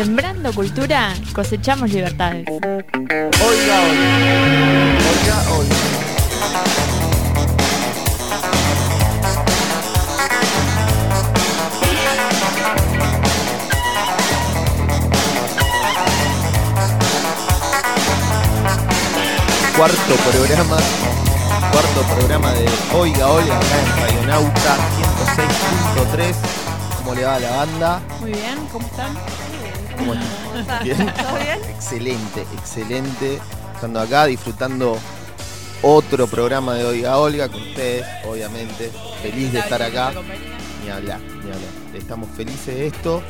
Sembrando cultura, cosechamos libertades. Oiga, oiga. Oiga, oiga. Cuarto programa, cuarto programa de Oiga Oiga acá en Radionauta 106.3. ¿Cómo le va a la banda? Muy bien, ¿cómo están? ¿Cómo. Excelente, excelente. Estando acá, disfrutando otro programa de Oiga Olga con ustedes, obviamente. Feliz de estar acá. Ni hablar, ni hablar. Estamos felices de esto.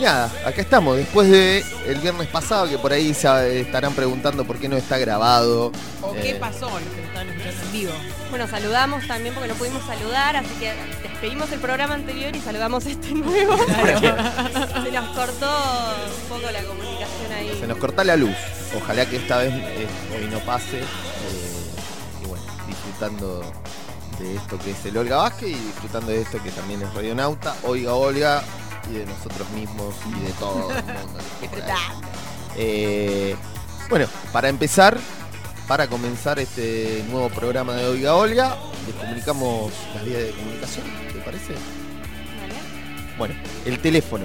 Nada, acá estamos. Después de el viernes pasado, que por ahí se estarán preguntando por qué no está grabado. ¿O Eh, qué pasó? Los que estaban escuchando en vivo. Bueno, saludamos también porque no pudimos saludar, así que despedimos el programa anterior y saludamos este nuevo. se nos cortó un poco la comunicación ahí. Se nos corta la luz. Ojalá que esta vez eh, hoy no pase. eh, y bueno, disfrutando de esto que es el Olga Vázquez y disfrutando de esto que también es Radionauta, Oiga Olga y de nosotros mismos y de todo el mundo. Eh, bueno, para empezar, para comenzar este nuevo programa de Oiga Olga, les comunicamos las vías de comunicación, ¿te parece? Bueno, el teléfono.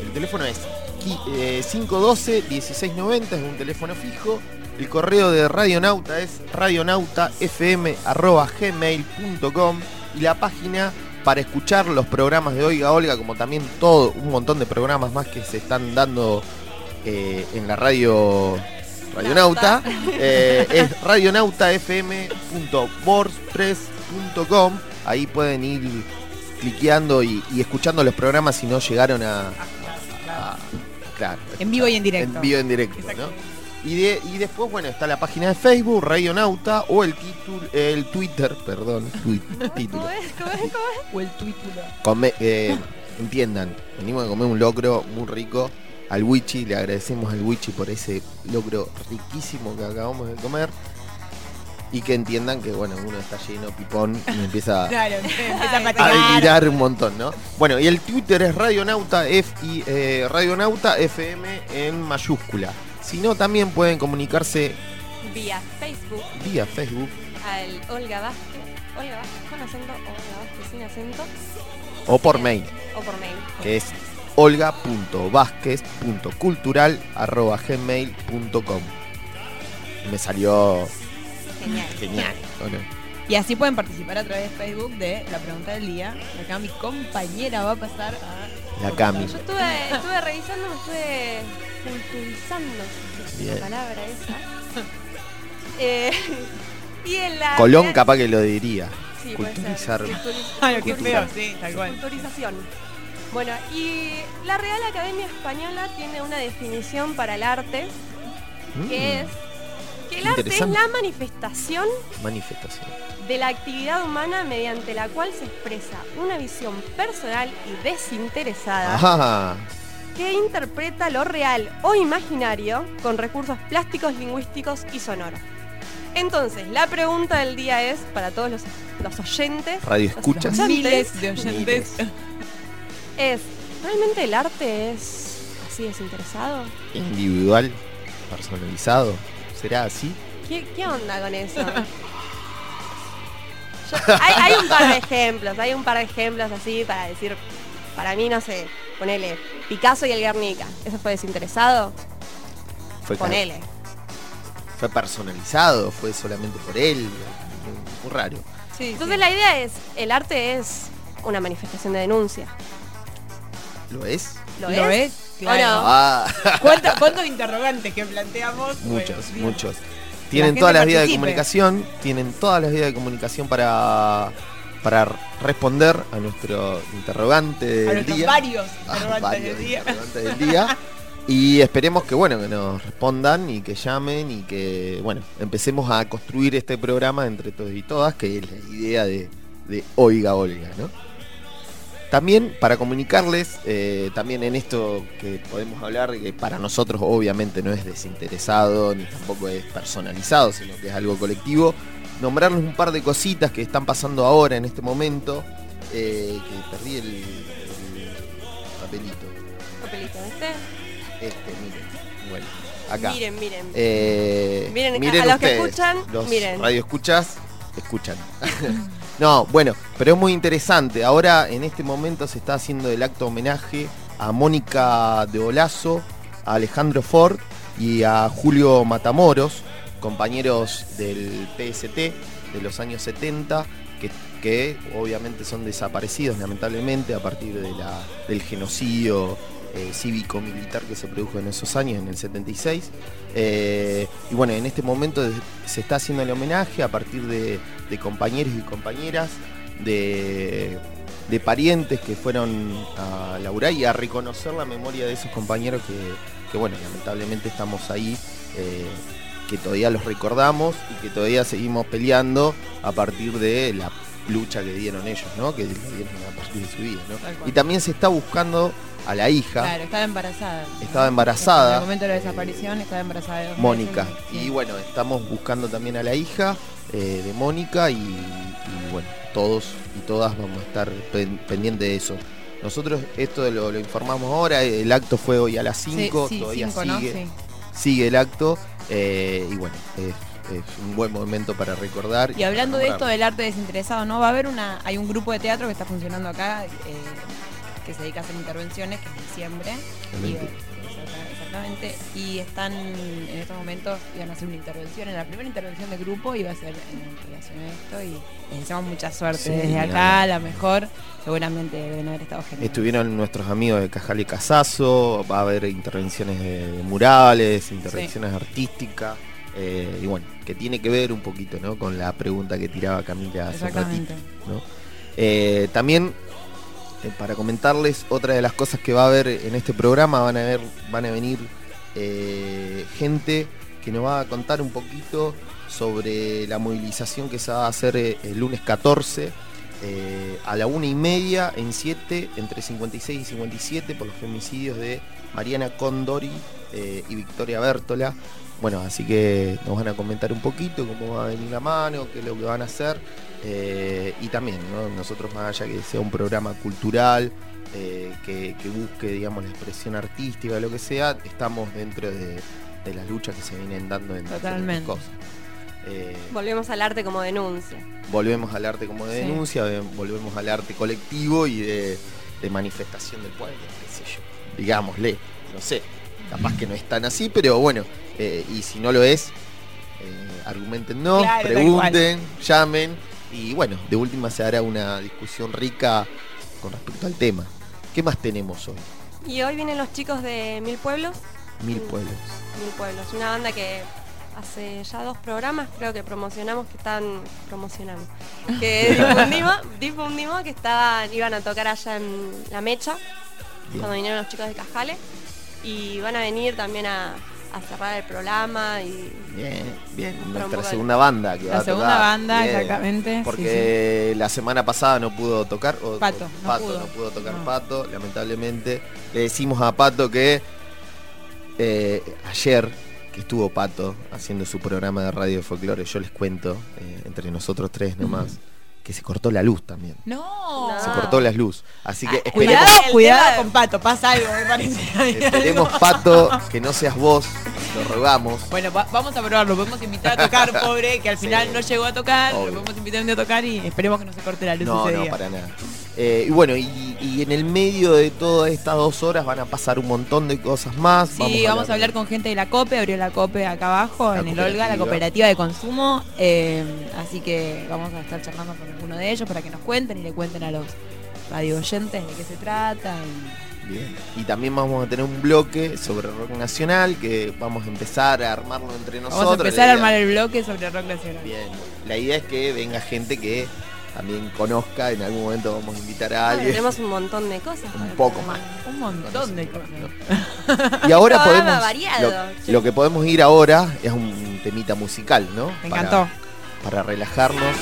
El teléfono es qui- eh, 512-1690, es un teléfono fijo. El correo de Radionauta es radionautafm.gmail.com y la página para escuchar los programas de Oiga Olga, como también todo un montón de programas más que se están dando eh, en la radio Radionauta, eh, es radionautafm.wordpress.com. Ahí pueden ir cliqueando y, y escuchando los programas si no llegaron a, a- claro, En vivo y en directo. en vivo en directo. ¿no? Y, de- y después, bueno, está la página de Facebook, Radionauta, o el, titul- el Twitter, perdón, tuit- título. ¿Cómo es? ¿Cómo es? ¿Cómo es? O el título. Come- eh, entiendan, venimos a comer un locro muy rico al Wichi, le agradecemos al Wichi por ese locro riquísimo que acabamos de comer. Y que entiendan que, bueno, uno está lleno pipón y empieza a, Claro, empieza a a patinar. delirar un montón, ¿no? Bueno, y el Twitter es Radionauta, F y, eh, Radionauta FM en mayúscula. Si no, también pueden comunicarse Vía Facebook vía Facebook al Olga Vázquez. Olga Vázquez con acento, Olga Vázquez sin acento. o por mail, O por mail. que es olga.vázquez.cultural.gmail.com Me salió Genial. genial, ¿o no? Y así pueden participar a través de Facebook de la pregunta del día. Acá mi compañera va a pasar a. La Cami. Yo estuve, estuve revisando, me estuve Bien. la palabra esa. Eh, y en la. Colón capaz que lo diría. Sí, puede ser. culturizar. Culturiz- Ah, qué culturizar. feo, sí, tal cual. Culturización. Bueno, y la Real Academia Española tiene una definición para el arte Mm, que es que el arte es Interesante. la manifestación Manifestación. de la actividad humana mediante la cual se expresa una visión personal y desinteresada Ajá. Que interpreta lo real o imaginario con recursos plásticos, lingüísticos y sonoros. Entonces, la pregunta del día es, para todos los, los oyentes, Radio los escuchas. oyentes, Miles de oyentes. es, ¿realmente el arte es así desinteresado? Individual, personalizado. ¿Será así? ¿Qué, qué onda con eso? Yo- hay, hay un par de ejemplos, hay un par de ejemplos así para decir, para mí, no sé, ponele Picasso y el Guernica. ¿Eso fue desinteresado? Fue, Ponele. fue personalizado, fue solamente por él. Muy, raro. Sí, Entonces la idea es, el arte es una manifestación de denuncia. ¿Lo es? ¿Lo, ¿Lo es? es? Claro. no? Ah, ¿Cuánto- ¿Cuántos interrogantes que planteamos? muchos, muchos. Tienen gente todas las vías de comunicación, tienen todas las vías de comunicación para, para responder a nuestro interrogante A del día. varios Ah, interrogantes varios del día. interrogantes del día. Y esperemos que bueno, que nos respondan y que llamen y que bueno, empecemos a construir este programa entre todos y todas, que es la idea de, de Oiga Olga, ¿no? También para comunicarles, eh, también en esto que podemos hablar, que para nosotros obviamente no es desinteresado ni tampoco es personalizado, sino que es algo colectivo, nombrarles un par de cositas que están pasando ahora en este momento, eh, que perdí el, el papelito. Papelito, ¿este? Este, miren. Bueno, acá. Miren, miren. Eh, Miren, a- miren a los que escuchan, los miren. radioescuchas, escuchan. no, bueno, pero es muy interesante. Ahora, en este momento, se está haciendo el acto homenaje a Mónica de Olazo, a Alejandro Ford y a Julio Matamoros, compañeros del PST de los años 70, que, que obviamente son desaparecidos, lamentablemente, a partir de la- del genocidio eh, cívico-militar que se produjo en esos años, en el 76. Eh, y bueno, en este momento se está haciendo el homenaje a partir de, de compañeros y compañeras, de, de parientes que fueron a laburar y a reconocer la memoria de esos compañeros que, que, bueno, lamentablemente estamos ahí, eh, que todavía los recordamos y que todavía seguimos peleando a partir de la lucha que dieron ellos, ¿no? Que dieron a partir de su vida, ¿no? Y también se está buscando a la hija. Claro, estaba embarazada. Estaba embarazada. En el momento de la desaparición estaba embarazada de Mónica. meses, Y bueno, estamos buscando también a la hija eh, de Mónica y, y bueno, todos y todas vamos a estar pen- pendientes de eso. Nosotros esto lo, lo informamos ahora, el acto fue hoy a las 5, Sí, sí, todavía cinco, ¿no? sigue, Sí. sigue el acto eh, y bueno, es, es un buen momento para recordar. Y hablando de esto del arte desinteresado, ¿no? Va a haber una. Hay un grupo de teatro que está funcionando acá eh, que se dedica a hacer intervenciones, que es diciembre. Y, exacta- exactamente. Y están en estos momentos, iban a hacer una intervención, en la primera intervención de grupo iba a ser en relación a esto. Y les deseamos mucha suerte Sí, desde acá, hablar. la mejor. Seguramente deben haber estado genial. Estuvieron nuestros amigos de Cajal y Casazo, va a haber intervenciones de murales, intervenciones artísticas, eh, y bueno, que tiene que ver un poquito ¿no? con la pregunta que tiraba Camila hace ratito. Eh, también, eh, para comentarles, otra de las cosas que va a haber en este programa, van a, ver, van a venir eh, gente que nos va a contar un poquito sobre la movilización que se va a hacer eh, el lunes 14 eh, a la una y media en 7, entre 56 y 57, por los femicidios de Mariana Condori eh, y Victoria Bertola. Bueno, así que nos van a comentar un poquito cómo va a venir la mano, qué es lo que van a hacer. eh, y también, ¿no? nosotros más allá que sea un programa cultural, eh, que, que busque, digamos, la expresión artística, lo que sea, estamos dentro de, de las luchas que se vienen dando en Totalmente. cosas. Eh, Volvemos al arte como denuncia. volvemos al arte como de Sí. denuncia, ve- volvemos al arte colectivo y de, de manifestación del pueblo, qué sé yo. Digámosle, no sé, capaz que no es tan así, pero bueno, eh, y si no lo es, eh, argumenten no, Claro, pregunten, llamen y bueno, de última se hará una discusión rica con respecto al tema. ¿Qué más tenemos hoy? Y hoy vienen los chicos de Mil Pueblos. Mil pueblos. Mil Pueblos, una banda que hace ya dos programas creo que promocionamos que están promocionando que difundimos, difundimos que estaban iban a tocar allá en La Mecha Bien. cuando vinieron los chicos de Cajale y van a venir también a, a cerrar el programa y Bien, bien. Nuestra de- segunda banda que va La a segunda tocar. banda, Bien. exactamente. sí, Porque la semana pasada no pudo tocar. o- Pato, o- no Pato pudo. no pudo tocar No. Pato, lamentablemente. Le decimos a Pato que eh, ayer que estuvo Pato haciendo su programa de radio de folclore, yo les cuento, eh, entre nosotros tres nomás, que se cortó la luz también. No. Se cortó la luz. Así que Ah, Cuidado, esperemos, cuidado de- con Pato, pasa algo, me parece. Hay esperemos, algo. Pato, que no seas vos, lo rogamos. Bueno, va- vamos a probarlo, podemos invitar a tocar, pobre, que al Sí. final no llegó a tocar, Obvio. lo podemos invitar a tocar y esperemos que no se corte la luz No, ese no, día. para nada. Eh, y bueno, y, y en el medio de todas estas dos horas van a pasar un montón de cosas más. Sí, vamos a hablar con gente de la COPE, abrió la COPE acá abajo, La en el Olga, la cooperativa. de consumo. eh, así que vamos a estar charlando con alguno de ellos para que nos cuenten y le cuenten a los radio oyentes de qué se trata. y- Bien. Y también vamos a tener un bloque sobre rock nacional que vamos a empezar a armarlo entre nosotros. Vamos a empezar a armar el bloque sobre rock nacional. Bien. La idea es que venga gente que también conozca. En algún momento vamos a invitar a Bueno, alguien. tenemos un montón de cosas. Un poco programa. Un montón de cosas. Y ahora podemos. variado, lo, que podemos ir ahora es un temita musical, ¿no? Me Para- encantó. para relajarnos.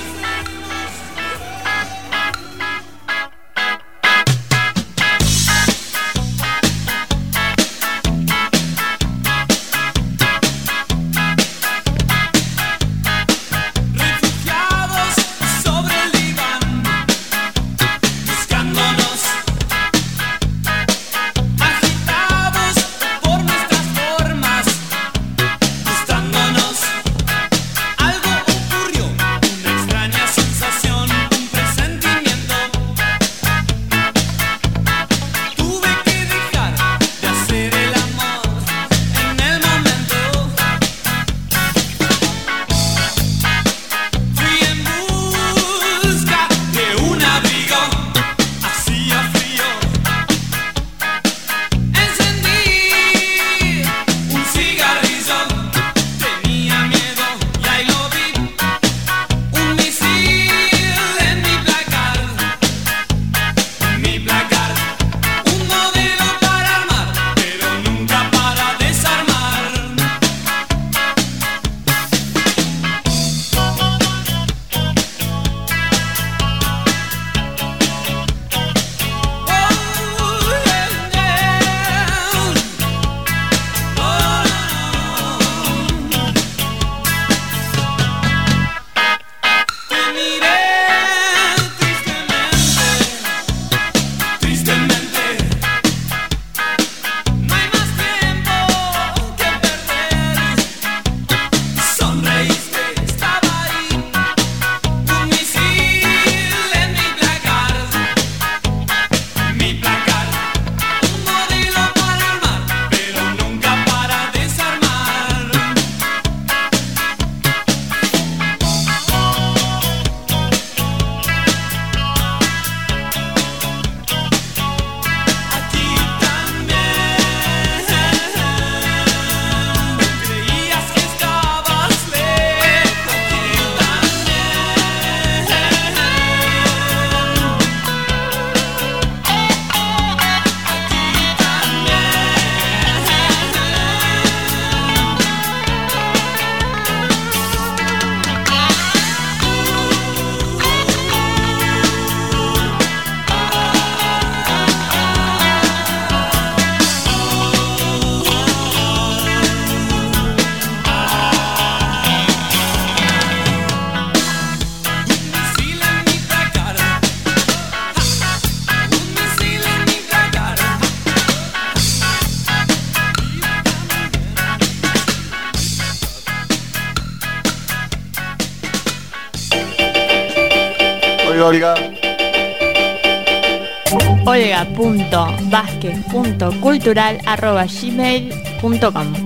olga.vázquez.cultural.gmail.com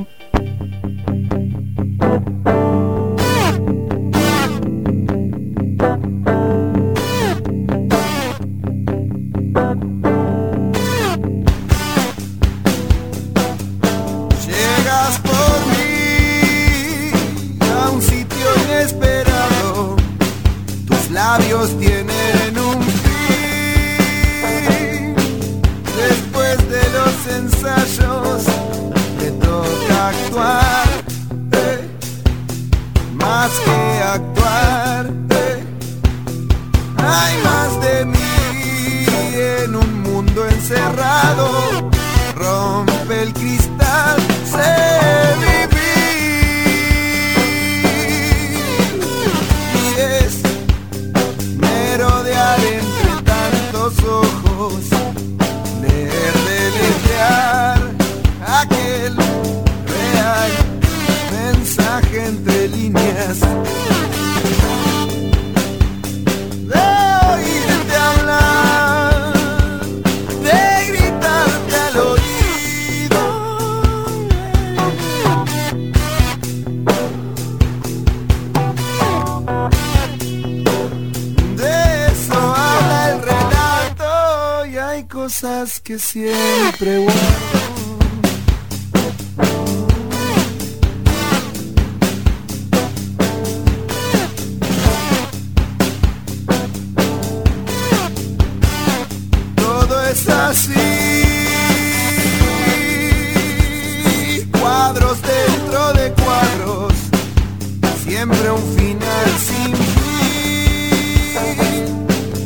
sin fin.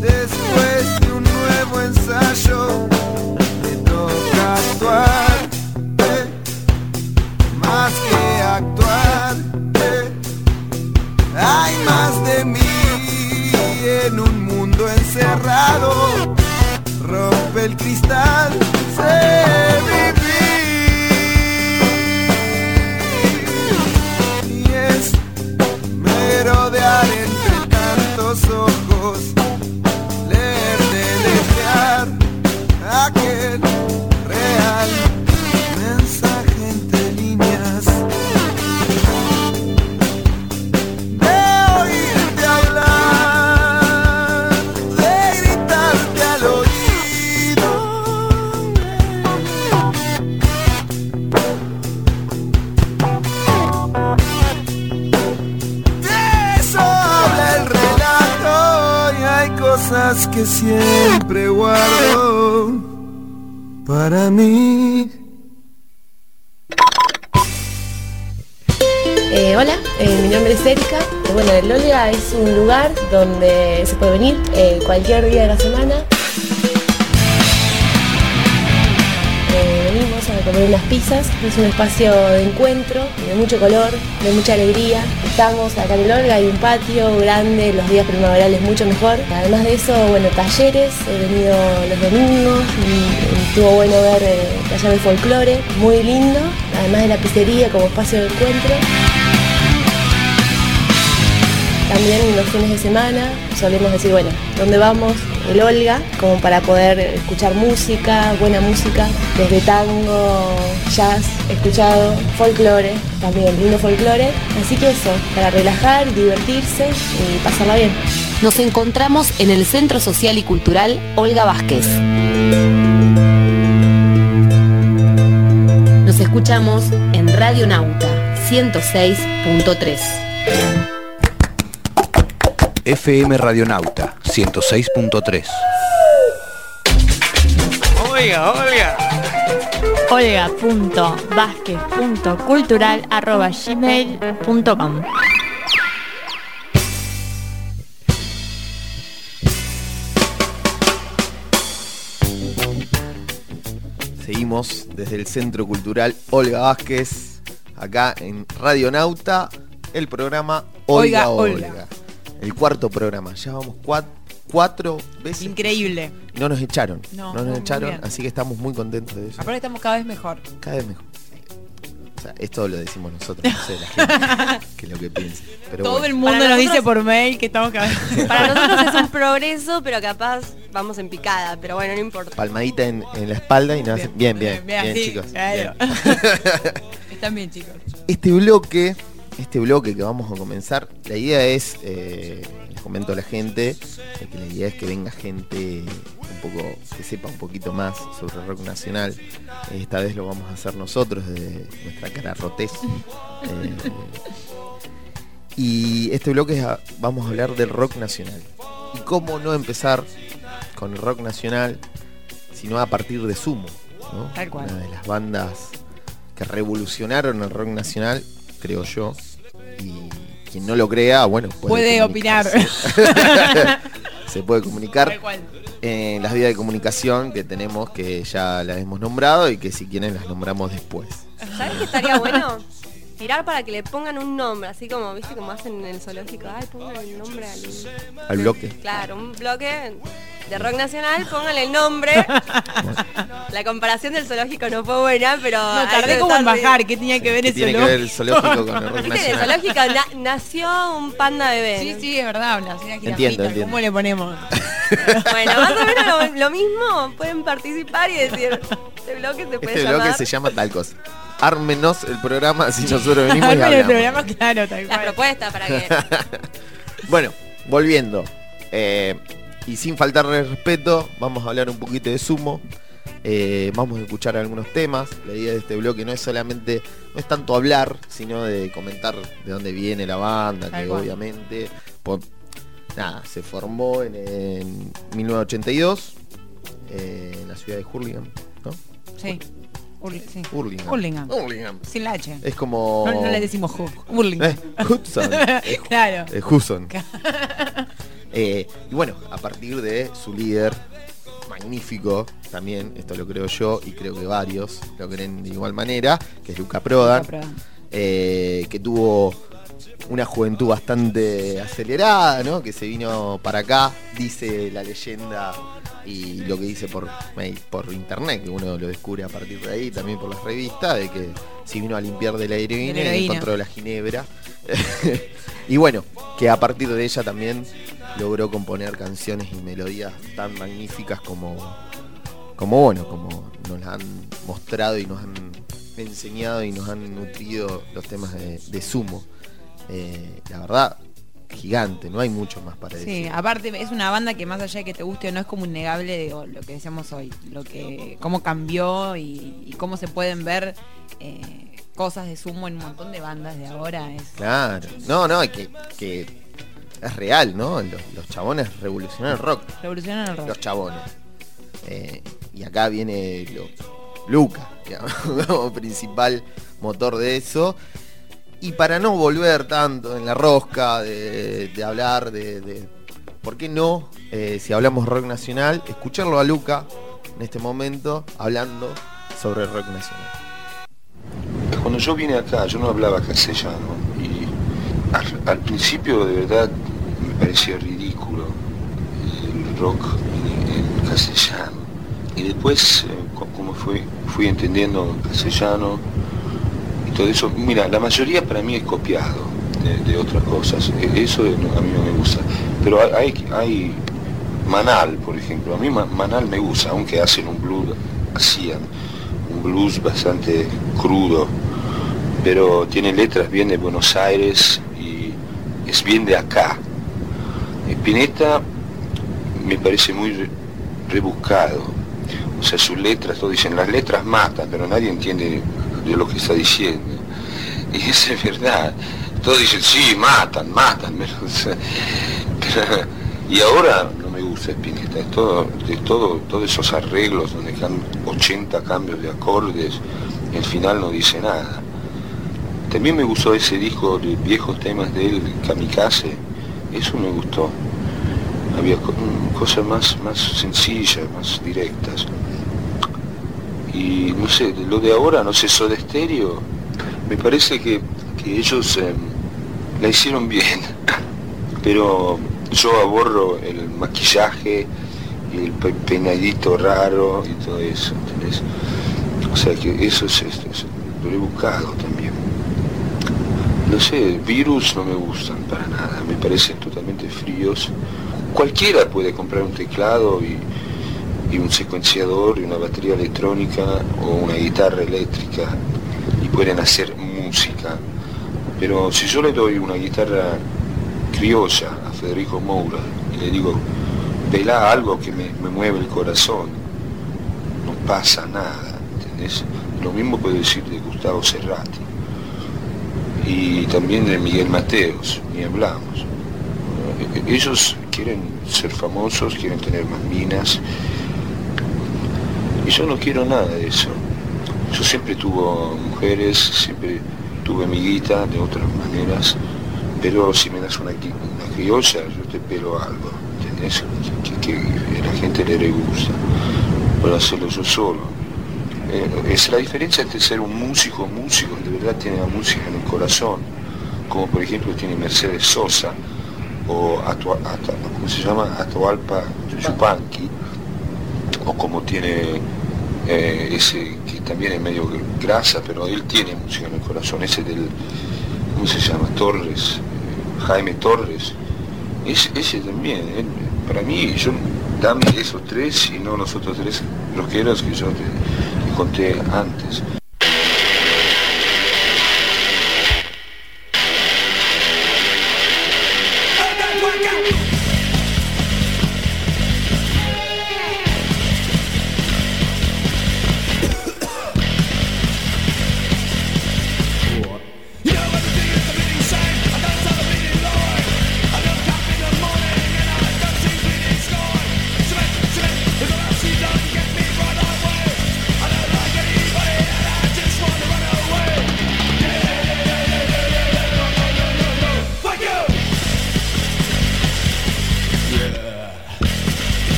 Después de un nuevo ensayo, te toca actuar, eh, más que actuar. eh. Hay más de mí en un mundo encerrado rompe el cristal, sé siempre guardo para mí. Eh, hola, eh, mi nombre es Erika. Eh, Bueno, el Olga es un lugar donde se puede venir cualquier día de la semana. Comer unas pizzas, es un espacio de encuentro, de mucho color, de mucha alegría. Estamos acá en el Olga, hay un patio grande, los días primaverales mucho mejor. Además de eso, bueno, talleres, he venido los domingos, y estuvo bueno ver eh, taller de folclore, muy lindo, además de la pizzería como espacio de encuentro. También los fines de semana solemos decir, bueno, ¿dónde vamos? El Olga, como para poder escuchar música, buena música, desde tango, jazz, escuchado, folclore, también lindo folclore. Así que eso, para relajar, divertirse y pasarla bien. Nos encontramos en el Centro Social y Cultural Olga Vázquez. Nos escuchamos en Radio Nauta 106.3. FM Radionauta 106.3. Oiga, oiga. olga.vázquez.cultural.gmail.com Seguimos desde el Centro Cultural Olga Vázquez, acá en Radio Nauta, el programa Oiga Oiga, Olga. Olga. El cuarto programa. Ya vamos cua- cuatro veces. Increíble. No nos echaron. No, No, nos echaron, así que estamos muy contentos de eso. Aparte estamos cada vez mejor. Cada vez mejor. O sea, esto lo decimos nosotros, no sé la gente que es lo que piense. Pero Todo bueno. el mundo Para nos nosotros- dice por mail que estamos cagados. Para nosotros es un progreso, pero capaz vamos en picada, pero bueno, no importa. Palmadita en, en la espalda y nos hacen. Bien, bien, bien, sí, chicos. claro. bien. Están bien, chicos. Este bloque, este bloque que vamos a comenzar, la idea es, eh, comento a la gente, que la idea es que venga gente un poco, que sepa un poquito más sobre el rock nacional. Esta vez lo vamos a hacer nosotros desde nuestra cara rotez. y este bloque es a- vamos a hablar del rock nacional. Y cómo no empezar con el rock nacional, sino a partir de Sumo, ¿no? Tal cual. Una de las bandas que revolucionaron el rock nacional, creo yo. Quien no lo crea, bueno, Puede opinar. comunicarse. Se puede comunicar en las vías de comunicación que tenemos, que ya las hemos nombrado y que si quieren las nombramos después. ¿Sabes qué estaría bueno? Tirar para que le pongan un nombre, así como, viste, como hacen en el zoológico. Ay, pongan el nombre al... Al bloque. Claro, un bloque de rock nacional, pónganle el nombre. La comparación del zoológico no fue buena, pero... No, tardé como en bajar. ¿Qué tenía que ver ¿Qué eso? tiene que ver el zoológico con el rock en el zoológico na- nació un panda bebé. Sí, sí, es verdad. Una señora Entiendo, jirafita, entiendo. ¿Cómo le ponemos? Bueno, más o menos lo, lo mismo. Pueden participar y decir, este bloque se puede Este llamar... bloque se llama tal cosa. Ármenos el programa si nosotros venimos y el hablamos. programa, claro, tal Las cual. propuestas para que... Bueno, volviendo. eh, y sin faltarle respeto, vamos a hablar un poquito de sumo. eh, vamos a escuchar algunos temas. La idea de este bloque no es solamente, no es tanto hablar, sino de comentar de dónde viene la banda, que obviamente, por- nada, se formó en, en 1982 eh, en la ciudad de Hurlingham, ¿no? Sí. Hurli- sí. Sin la H. Es como. No, no le decimos Hu- Hurlingham. Eh, Hudson. Claro. eh, Hudson. Eh, y bueno, a partir de su líder, magnífico, también, esto lo creo yo y creo que varios lo creen de igual manera, que es Luca Prodan, eh, que tuvo una juventud bastante acelerada, ¿no? Que se vino para acá, dice la leyenda y lo que dice por mail, por internet, que uno lo descubre a partir de ahí, también por las revistas, de que si vino a limpiar de la heroína, heroína. encontró la ginebra. y bueno, que a partir de ella también logró componer canciones y melodías tan magníficas como, como bueno, como nos la han mostrado y nos han enseñado y nos han nutrido los temas de, de sumo. Eh, la verdad, gigante, no hay mucho más para Sí, decir. aparte es una banda que más allá de que te guste o no es como innegable de lo que decíamos hoy, lo que cómo cambió y, y cómo se pueden ver eh, cosas de sumo en un montón de bandas de ahora. Es, Claro, no, no, que, que es real, ¿no? Los, los chabones revolucionaron el rock. revolucionan el rock. Los chabones. Eh, y acá viene lo, Luca, digamos, como principal motor de eso. Y para no volver tanto en la rosca de, hablar de, ¿Por qué no? eh, si hablamos rock nacional, escucharlo a Luca en este momento hablando sobre rock nacional. Cuando yo vine acá, yo no hablaba castellano y al, principio de verdad me parecía ridículo el rock en, castellano. Y después, eh, co- como fui, fui entendiendo el castellano todo eso, mira, la mayoría para mí es copiado de, otras cosas. E- Eso a mí no me gusta. Pero hay, Manal, por ejemplo. A mí Ma- Manal me gusta, aunque hacen un blues, hacían un blues bastante crudo, pero tiene letras bien de Buenos Aires y es bien de acá. Spinetta me parece muy re- rebuscado. O sea, sus letras, todos dicen, las letras matan, pero nadie entiende de lo que está diciendo. Y eso es verdad. Todos dicen, sí, matan, matan. pero, y ahora no me gusta Spinetta, es todo, de todo, todos esos arreglos donde can 80 cambios de acordes, al final no dice nada. También me gustó ese disco de viejos temas de él, Kamikaze, eso me gustó. Había mm, cosas más, más sencillas, más directas. Y no sé, lo de ahora, no sé, Soda Stereo, me parece que, que ellos eh, la hicieron bien, pero yo aborro el maquillaje el pe- peinadito raro y todo eso, ¿entendés? O sea que eso es, esto es- lo he buscado también. No sé, virus no me gustan para nada, me parecen totalmente fríos. Cualquiera puede comprar un teclado y, y un secuenciador y una batería electrónica o una guitarra eléctrica y pueden hacer música. Pero si yo le doy una guitarra criolla a Federico Moura y le digo, vela algo que me, me mueve el corazón, no pasa nada, ¿entendés? Lo mismo puedo decir de Gustavo Cerrati y también de Miguel Mateos, ni hablamos. Ellos quieren ser famosos, quieren tener más minas, yo no quiero nada de eso. Yo siempre tuve mujeres, siempre tuve amiguita de otras maneras, pero si me das una, una criolla, yo te pero algo, ¿entendés? Que, que la gente le gusta. Puedo hacerlo yo solo. Eh, es la diferencia entre ser un músico, músico, de verdad tiene la música en el corazón, como por ejemplo tiene Mercedes Sosa, o Atua- ¿cómo se llama? Atahualpa Yupanqui, o como tiene eh, ese que también es medio grasa, pero él tiene música en el corazón, ese del, ¿cómo se llama? Torres, eh, Jaime Torres, ese, ese también, él, para mí, yo dame esos tres y no los otros tres rockeros que yo te, te conté antes.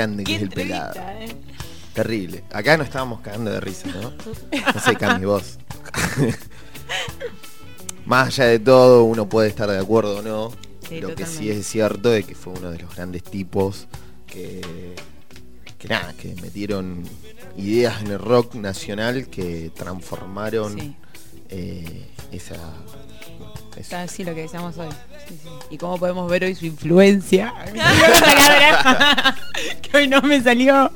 Grande que es el pelado. eh. Terrible. Acá nos estábamos cagando de risa, ¿no? No sé, Cami, vos. Más allá de todo, uno puede estar de acuerdo o no. Sí, Lo que sí es cierto es que fue uno de los grandes tipos que, que nada, que metieron ideas en el rock nacional que transformaron Sí. eh, esa, Está así lo que decíamos hoy. Sí, sí. Y cómo podemos ver hoy su influencia. que hoy no me salió.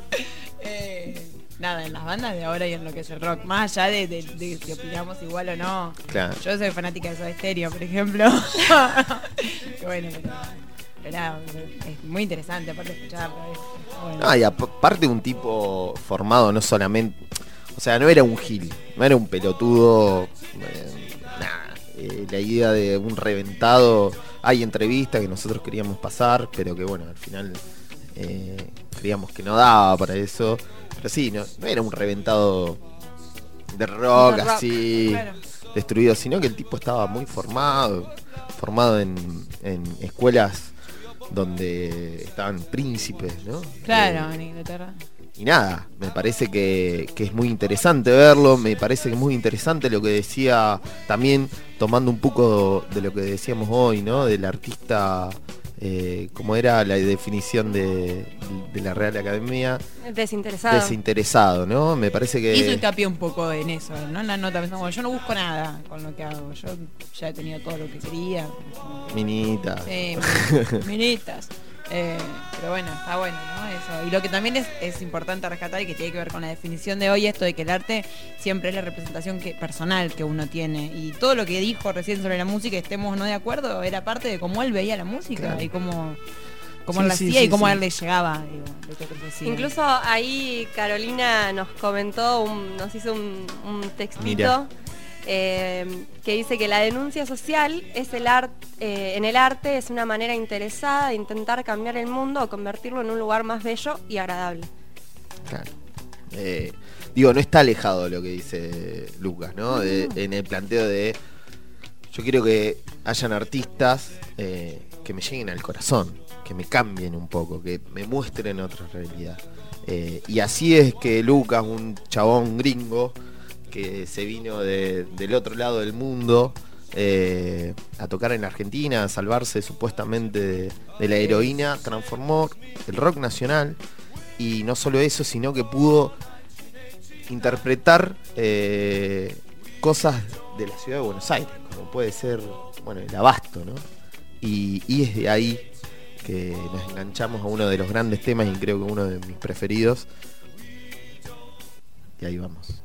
Eh, nada, en las bandas de ahora y en lo que es el rock. Más allá de, de- de si opinamos igual o no. Claro. Yo soy fanática de Soda Stereo, por ejemplo. que bueno, pero, pero nada, es muy interesante aparte de escucharlo. bueno. Ah, y aparte un tipo formado no solamente, o sea, no era un gil, no era un pelotudo, eh, nada, eh, la idea de un reventado, hay entrevistas que nosotros queríamos pasar, pero que bueno, al final eh, creíamos que no daba para eso, pero sí, no, no era un reventado de rock, así, claro. destruido, sino que el tipo estaba muy formado, formado en, en escuelas donde estaban príncipes, ¿no? Claro, Eh, en Inglaterra. y nada, me parece que, que es muy interesante verlo, me parece que es muy interesante lo que decía también tomando un poco de lo que decíamos hoy, ¿no? Del artista, eh, como era la definición de, de la Real Academia, Desinteresado. desinteresado, ¿no? Me parece que... Hizo hincapié un poco en eso, ¿no? En la nota pensando, yo no busco nada con lo que hago. Yo ya he tenido todo lo que quería. Minita. Sí, minitas. Eh, pero bueno, está bueno, ¿no? Eso. Y lo que también es, es importante rescatar y que tiene que ver con la definición de hoy, esto de que el arte siempre es la representación que, personal que uno tiene. Y todo lo que dijo recién sobre la música, estemos no de acuerdo, era parte de cómo él veía la música Claro. y cómo, cómo Sí, hacía sí, y cómo sí. a él le llegaba. digo, lo que decía. Incluso ahí Carolina nos comentó, un- nos hizo un, un textito Mira. Eh, que dice que la denuncia social es el art, eh, en el arte es una manera interesada de intentar cambiar el mundo o convertirlo en un lugar más bello y agradable. Claro. Eh, digo, no está alejado lo que dice Lucas, ¿no? De- en el planteo de. Yo quiero que hayan artistas eh, que me lleguen al corazón, que me cambien un poco, que me muestren otra realidad. Y así es que Lucas, un chabón gringo, que se vino de- del otro lado del mundo eh, a tocar en Argentina, a salvarse supuestamente de, de la heroína, transformó el rock nacional y no solo eso, sino que pudo interpretar eh, cosas de la ciudad de Buenos Aires, como puede ser, bueno, el abasto, ¿no? Y, y es de ahí que nos enganchamos a uno de los grandes temas y creo que uno de mis preferidos. Y ahí vamos.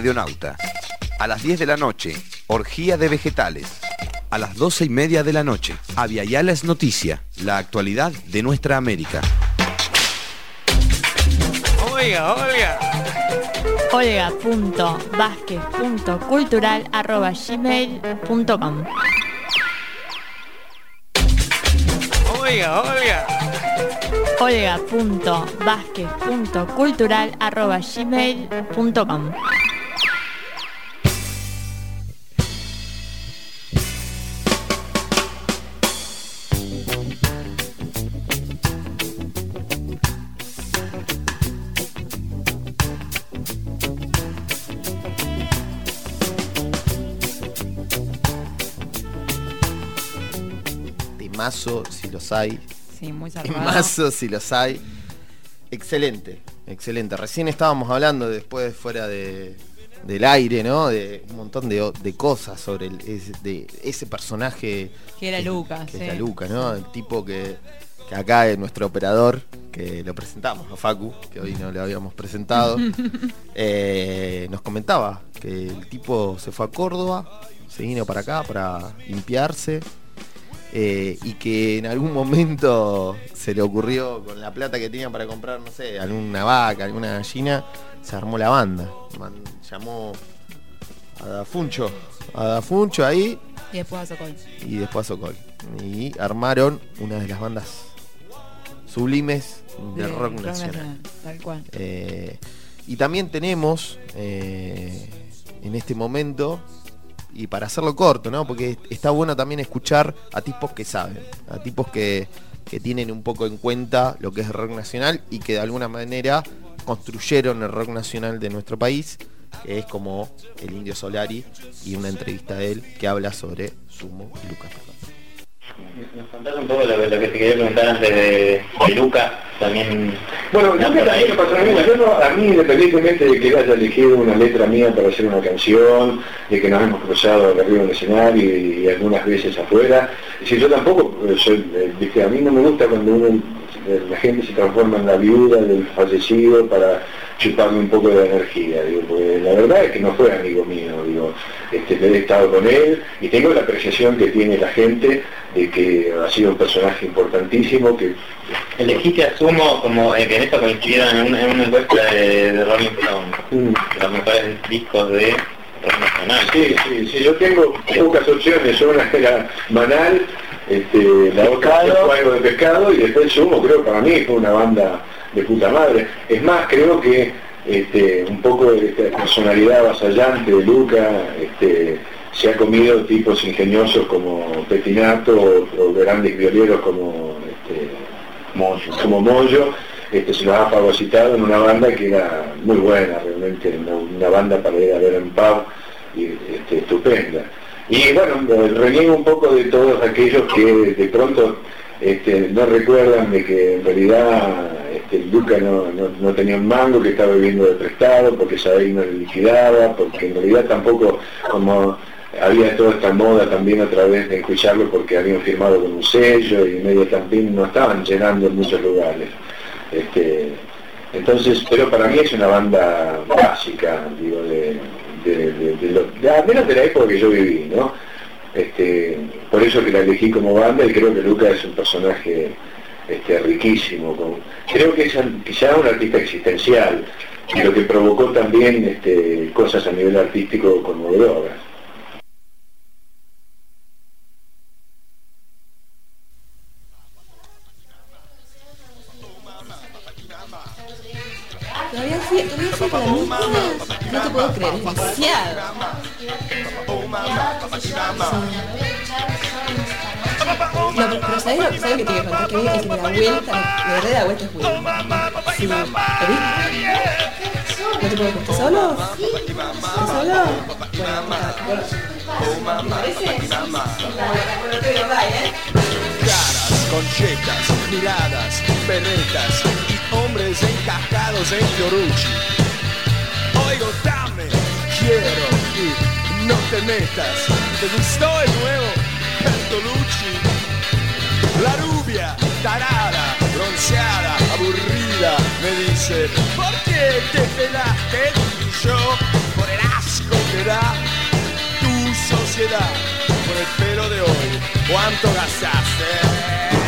Radionauta, a las 10 de la noche, orgía de vegetales. A las 12 y media de la noche, Aviala es noticia, la actualidad de nuestra América. Oiga, oiga. olga.vázquez.cultural.gmail.com Oiga, oiga. olga.vázquez.cultural.gmail.com Temazo, si los hay. Sí, muy zarpado. Temazo, si los hay. Excelente, excelente. Recién estábamos hablando después fuera de, del aire, ¿no? De un montón de, de cosas sobre el- de ese personaje Que era Luca, que sí. era Luca, ¿no? El tipo que, que acá es nuestro operador, que lo presentamos a Facu, que hoy no le habíamos presentado, eh, nos comentaba que el tipo se fue a Córdoba, se vino para acá para limpiarse. Eh, y que en algún momento se le ocurrió con la plata que tenía para comprar, no sé, alguna vaca, alguna gallina, se armó la banda. Man- llamó a Dafuncho, a Dafuncho ahí Y después a Sokol. y después a Sokol. Y armaron una de las bandas sublimes de, rock, nacional. Tal cual. Eh, y también tenemos eh, en este momento, y para hacerlo corto, ¿no? Porque está bueno también escuchar a tipos que saben, a tipos que, que tienen un poco en cuenta lo que es el rock nacional y que de alguna manera construyeron el rock nacional de nuestro país, que es como el Indio Solari y una entrevista de él que habla sobre Sumo y Lucas. Nos contás un poco lo, que- lo que te quería preguntar antes de, de Luca, también... Bueno, yo también mismo. Yo no- a mí, independientemente de que él haya elegido una letra mía para hacer una canción, de que nos hemos cruzado arriba del escenario y, y algunas veces afuera, si yo tampoco, eh, soy, eh, dije, a mí no me gusta cuando uno, eh, la gente se transforma en la viuda del fallecido para chuparle un poco de energía, digo, porque la verdad es que no fue amigo mío, digo, este, he estado con él y tengo la apreciación que tiene la gente de que ha sido un personaje importantísimo, que Elegiste a Sumo como eh, que en esto coincidieron en una, en una encuesta de, de Rolling Stone, Mm. los mejores discos de rock nacional. Sí, sí, sí, yo tengo pocas opciones, una era Manal, este, la otra fue algo de pescado y después Sumo creo que para mí fue una banda de puta madre. Es más, creo que este, un poco de esta personalidad avasallante de Luca este, se ha comido tipos ingeniosos como Petinato o, grandes violeros como este, como Moyo, este, se los ha fagocitado en una banda que era muy buena realmente, una, banda para ir a ver en pub y este, estupenda. Y bueno, reniego un poco de todos aquellos que de pronto este, no recuerdan de que en realidad este, Luca no, no- tenía un mango, que estaba viviendo de prestado, porque Sabey no le liquidaba, porque en realidad tampoco como había toda esta moda también a través de escucharlo porque habían firmado con un sello y medio también no estaban llenando en muchos lugares. Este, entonces, pero para mí es una banda básica, digo, de, lo- al menos de la época que yo viví, ¿no? Este, por eso que la elegí como banda y creo que Luca es un personaje este, riquísimo. creo que es quizá un artista existencial, lo que provocó también este, cosas a nivel artístico conmovedoras. Con la misma. No te puedo creer, es demasiado. No, pero, ¿sabes lo, ¿sabes lo que te a contar? Que a mí el que me da vuelta, me da vuelta es Will. Sí, ¿lo viste? ¿No te puedo contar solo? ¿Estás solo? Bueno. ¿Te parece? Bueno, te bye, ¿eh? Caras con checas, miradas, berretas y hombres encajados en Fiorucci. Oigo, dame, quiero y no te metas. ¿Te gustó el nuevo Bertolucci? La rubia, tarada, bronceada, aburrida, me dice, ¿por qué te pelaste? Y yo, por el asco que da tu sociedad, por el pelo de hoy, ¿cuánto gastaste?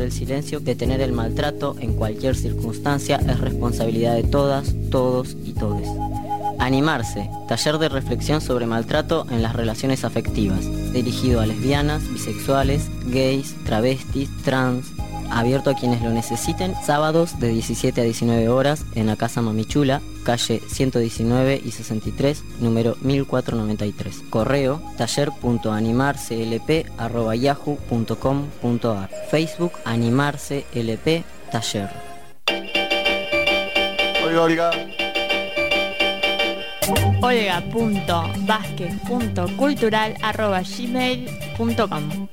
El silencio. Detener el maltrato en cualquier circunstancia es responsabilidad de todas, todos y todes. Animarse. Taller de reflexión sobre maltrato en las relaciones afectivas. Dirigido a lesbianas, bisexuales, gays, travestis, trans. Abierto a quienes lo necesiten. Sábados de 17 a 19 horas en la Casa Mamichula, calle 119 y 63, número 1493. Correo taller.animarclp.yahoo.com.ar Facebook Animarclp Taller. Oiga, Olga. olga.vázquez.cultural.gmail.com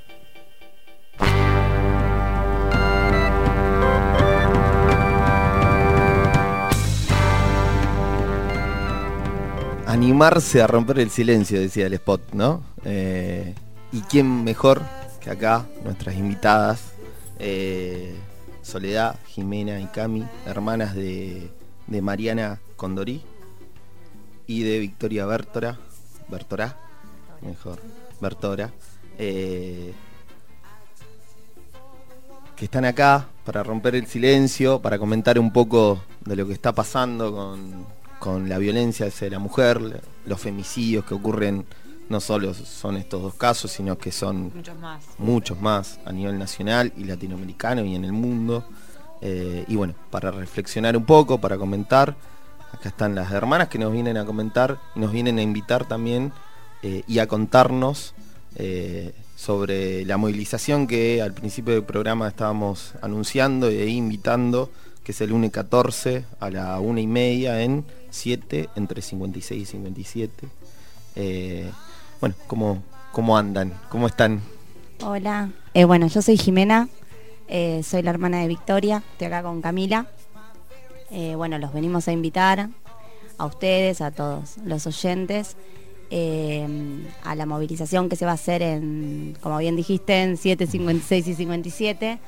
Animarse a romper el silencio, decía el spot, ¿no? Eh, ¿Y quién mejor que acá, nuestras invitadas, eh, Soledad, Jimena y Cami, hermanas de, de Mariana Condorí y de Victoria Bertora, Bertorá, mejor, Bertora, eh, que están acá para romper el silencio, para comentar un poco de lo que está pasando con, con la violencia hacia la mujer, los femicidios que ocurren, no solo son estos dos casos, sino que son Muchos más. muchos más a nivel nacional y latinoamericano y en el mundo. Eh, y bueno, para reflexionar un poco, para comentar, acá están las hermanas que nos vienen a comentar y nos vienen a invitar también eh, y a contarnos eh, sobre la movilización que al principio del programa estábamos anunciando e invitando, que es el lunes 14 a la una y media en 7, entre 56 y 57. Bueno, ¿cómo, ¿cómo andan? ¿Cómo están? Hola, Eh, bueno, yo soy Jimena, eh, soy la hermana de Victoria, estoy acá con Camila. Eh, bueno, los venimos a invitar a ustedes, a todos los oyentes, a la movilización que se va a hacer en, como bien dijiste, en 7, 56 y 57,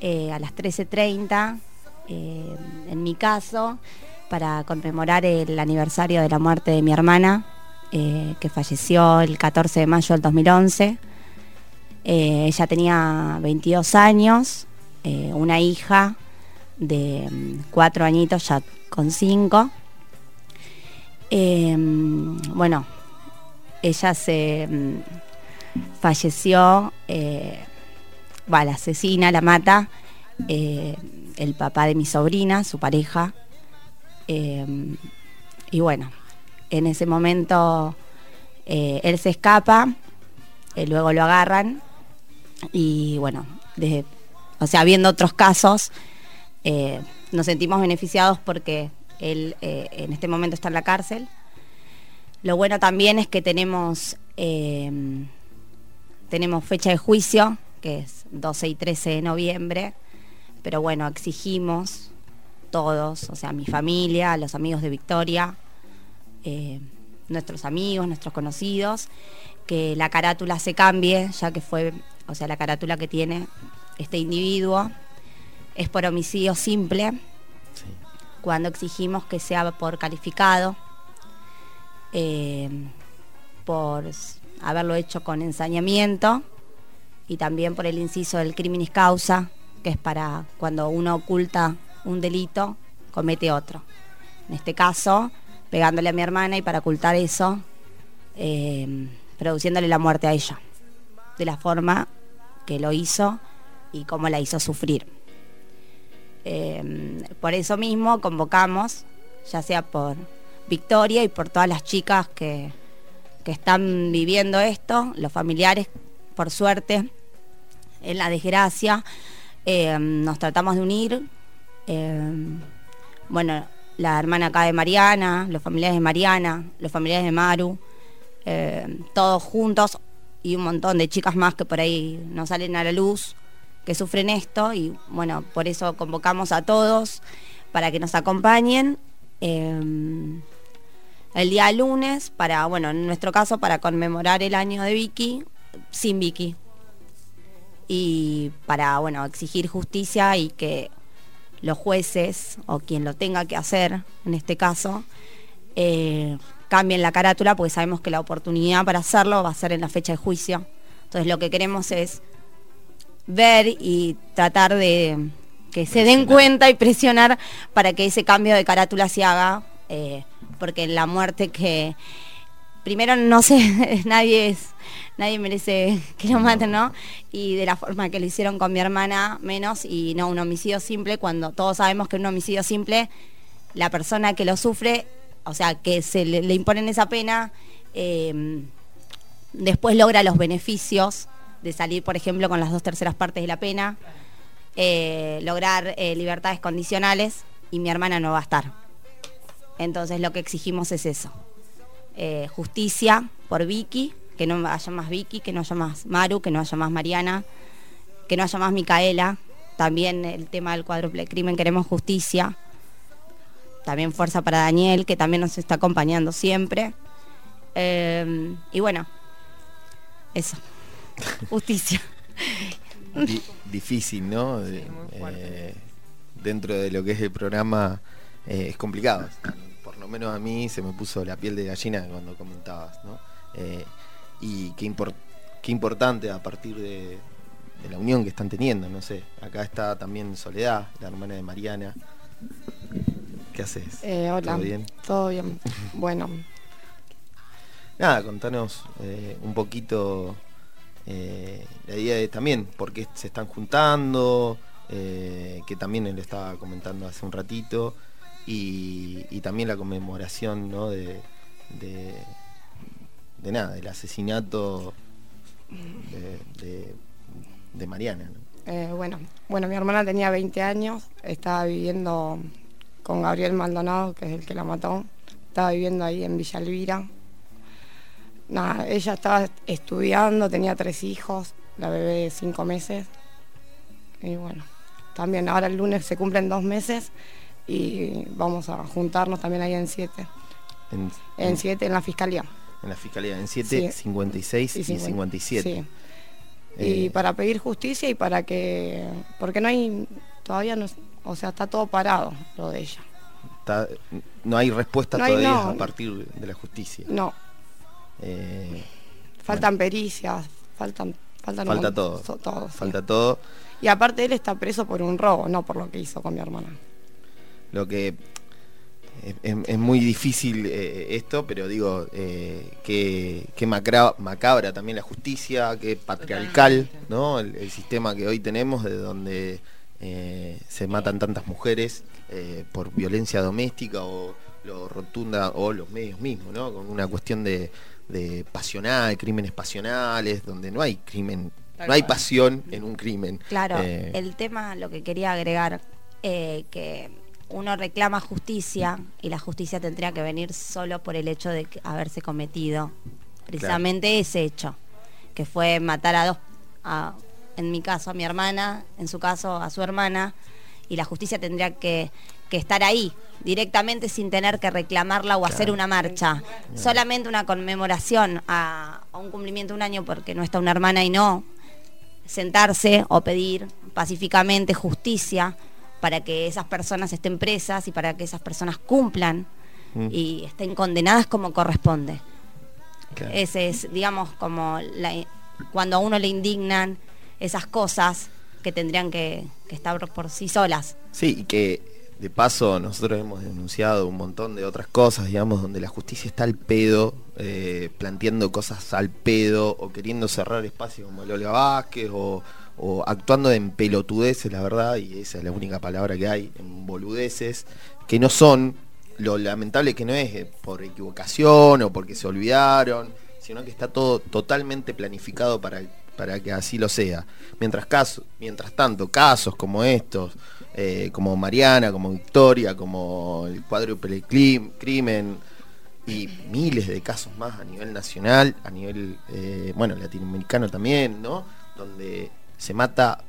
eh, a las 13.30, eh, en mi caso, para conmemorar el aniversario de la muerte de mi hermana, eh, que falleció el 14 de mayo del 2011. Eh, ella tenía 22 años, eh, una hija de mm, cuatro añitos, ya con cinco. Eh, bueno, ella se mm, falleció, va, la asesina, la mata, el papá de mi sobrina, su pareja. Y bueno, en ese momento eh, él se escapa, eh, luego lo agarran y bueno, o sea, viendo otros casos, eh, nos sentimos beneficiados porque él eh, en este momento está en la cárcel. Lo bueno también es que tenemos, tenemos fecha de juicio, que es 12 y 13 de noviembre, pero bueno, exigimos todos, o sea, mi familia, los amigos de Victoria, eh, nuestros amigos, nuestros conocidos, que la carátula se cambie, ya que fue, o sea, la carátula que tiene este individuo es por homicidio simple, cuando exigimos que sea por calificado, eh, por haberlo hecho con ensañamiento y también por el inciso del criminis causa, que es para cuando uno oculta un delito, comete otro. En este caso, pegándole a mi hermana y para ocultar eso, eh, produciéndole la muerte a ella, de la forma que lo hizo y cómo la hizo sufrir. Eh, por eso mismo convocamos, ya sea por Victoria y por todas las chicas que, que están viviendo esto, los familiares, por suerte, en la desgracia, eh, nos tratamos de unir. eh, bueno, la hermana acá de Mariana, los familiares de Mariana, los familiares de Maru, eh, todos juntos y un montón de chicas más que por ahí no salen a la luz, que sufren esto y bueno, por eso convocamos a todos para que nos acompañen eh, el día lunes para, bueno, en nuestro caso para conmemorar el año de Vicky, sin Vicky. Y para, bueno, exigir justicia y que los jueces o quien lo tenga que hacer, en este caso, eh, cambien la carátula porque sabemos que la oportunidad para hacerlo va a ser en la fecha de juicio. Entonces lo que queremos es ver y tratar de que se den cuenta y presionar para que ese cambio de carátula se haga, eh, porque la muerte que primero no sé, nadie es, nadie merece que lo maten, ¿no? Y de la forma que lo hicieron con mi hermana, menos, y no un homicidio simple, cuando todos sabemos que un homicidio simple, la persona que lo sufre, o sea, que se le, le imponen esa pena, eh, después logra los beneficios de salir, por ejemplo, con las dos terceras partes de la pena, eh, lograr eh, libertades condicionales y mi hermana no va a estar. Entonces lo que exigimos es eso. Eh, justicia por Vicky, que no haya más Vicky, que no haya más Maru, que no haya más Mariana, que no haya más Micaela. También el tema del cuádruple crimen, queremos justicia. También fuerza para Daniel, que también nos está acompañando siempre. Eh, y bueno, eso. Justicia. Di- difícil, ¿no? Eh, dentro de lo que es el programa eh, es complicado. Lo menos a mí se me puso la piel de gallina cuando comentabas, ¿no? Eh, y qué, impor- qué importante a partir de, de la unión que están teniendo, no sé. Acá está también Soledad, la hermana de Mariana. ¿Qué haces? Eh, hola. ¿Todo bien? Todo bien. Bueno, Nada, contanos eh, un poquito la idea de también por qué se están juntando, que también él estaba comentando hace un ratito, y, también la conmemoración ¿no? de, de, nada, del asesinato de, Mariana. eh, bueno, bueno, mi hermana tenía 20 años, estaba viviendo con Gabriel Maldonado, que es el que la mató. Estaba viviendo ahí en Villa Elvira. Nada, ella estaba estudiando, tenía tres hijos, la bebé de cinco meses. Y bueno, también ahora el lunes se cumplen dos meses y vamos a juntarnos también ahí en siete. En, En siete, en la fiscalía. En la fiscalía, en 7, Sí. 56 y, cincuenta- 57. sí. Eh, y para pedir justicia y para que porque no hay todavía no o sea está todo parado lo de ella está- no hay respuesta No hay- todavía no. a partir de la justicia. no Eh, faltan pericias faltan faltan falta todo. todo, sí. Falta todo. y aparte él está preso por un robo no por lo que hizo con mi hermana Lo que es, es- es muy difícil eh, esto, pero digo, eh, que, que macra- macabra también la justicia, que patriarcal, ¿no? El, el sistema que hoy tenemos, de donde eh, se matan tantas mujeres eh, por violencia doméstica o lo rotunda, o los medios mismos, ¿no? Con una cuestión de, de pasional, crímenes pasionales, donde no hay crimen, no hay pasión en un crimen. Claro, Eh, el tema, lo que quería agregar, eh, que uno reclama justicia y la justicia tendría que venir solo por el hecho de haberse cometido precisamente ese hecho, que fue matar a dos, a- en mi caso a mi hermana, en su caso a su hermana, y la justicia tendría que, que estar ahí directamente sin tener que reclamarla o hacer una marcha, solamente una conmemoración a, a un cumplimiento de un año porque no está una hermana y no, sentarse o pedir pacíficamente justicia para que esas personas estén presas y para que esas personas cumplan Mm. y estén condenadas como corresponde. Claro. Ese es, digamos, como la- cuando a uno le indignan esas cosas que tendrían que, que estar por sí solas. Sí, y que de paso nosotros hemos denunciado un montón de otras cosas, digamos, donde la justicia está al pedo, eh, planteando cosas al pedo, o queriendo cerrar espacios como el Olga Vázquez, o, o actuando en pelotudeces, la verdad, y esa es la única palabra que hay, en boludeces, que no son, lo lamentable que no es eh, por equivocación o porque se olvidaron, sino que está todo totalmente planificado para, para que así lo sea. Mientras, caso, mientras tanto, casos como estos, eh, como Mariana, como Victoria, como el cuádruple crimen y miles de casos más a nivel nacional, a nivel, eh, bueno, latinoamericano también, ¿no? Donde se mata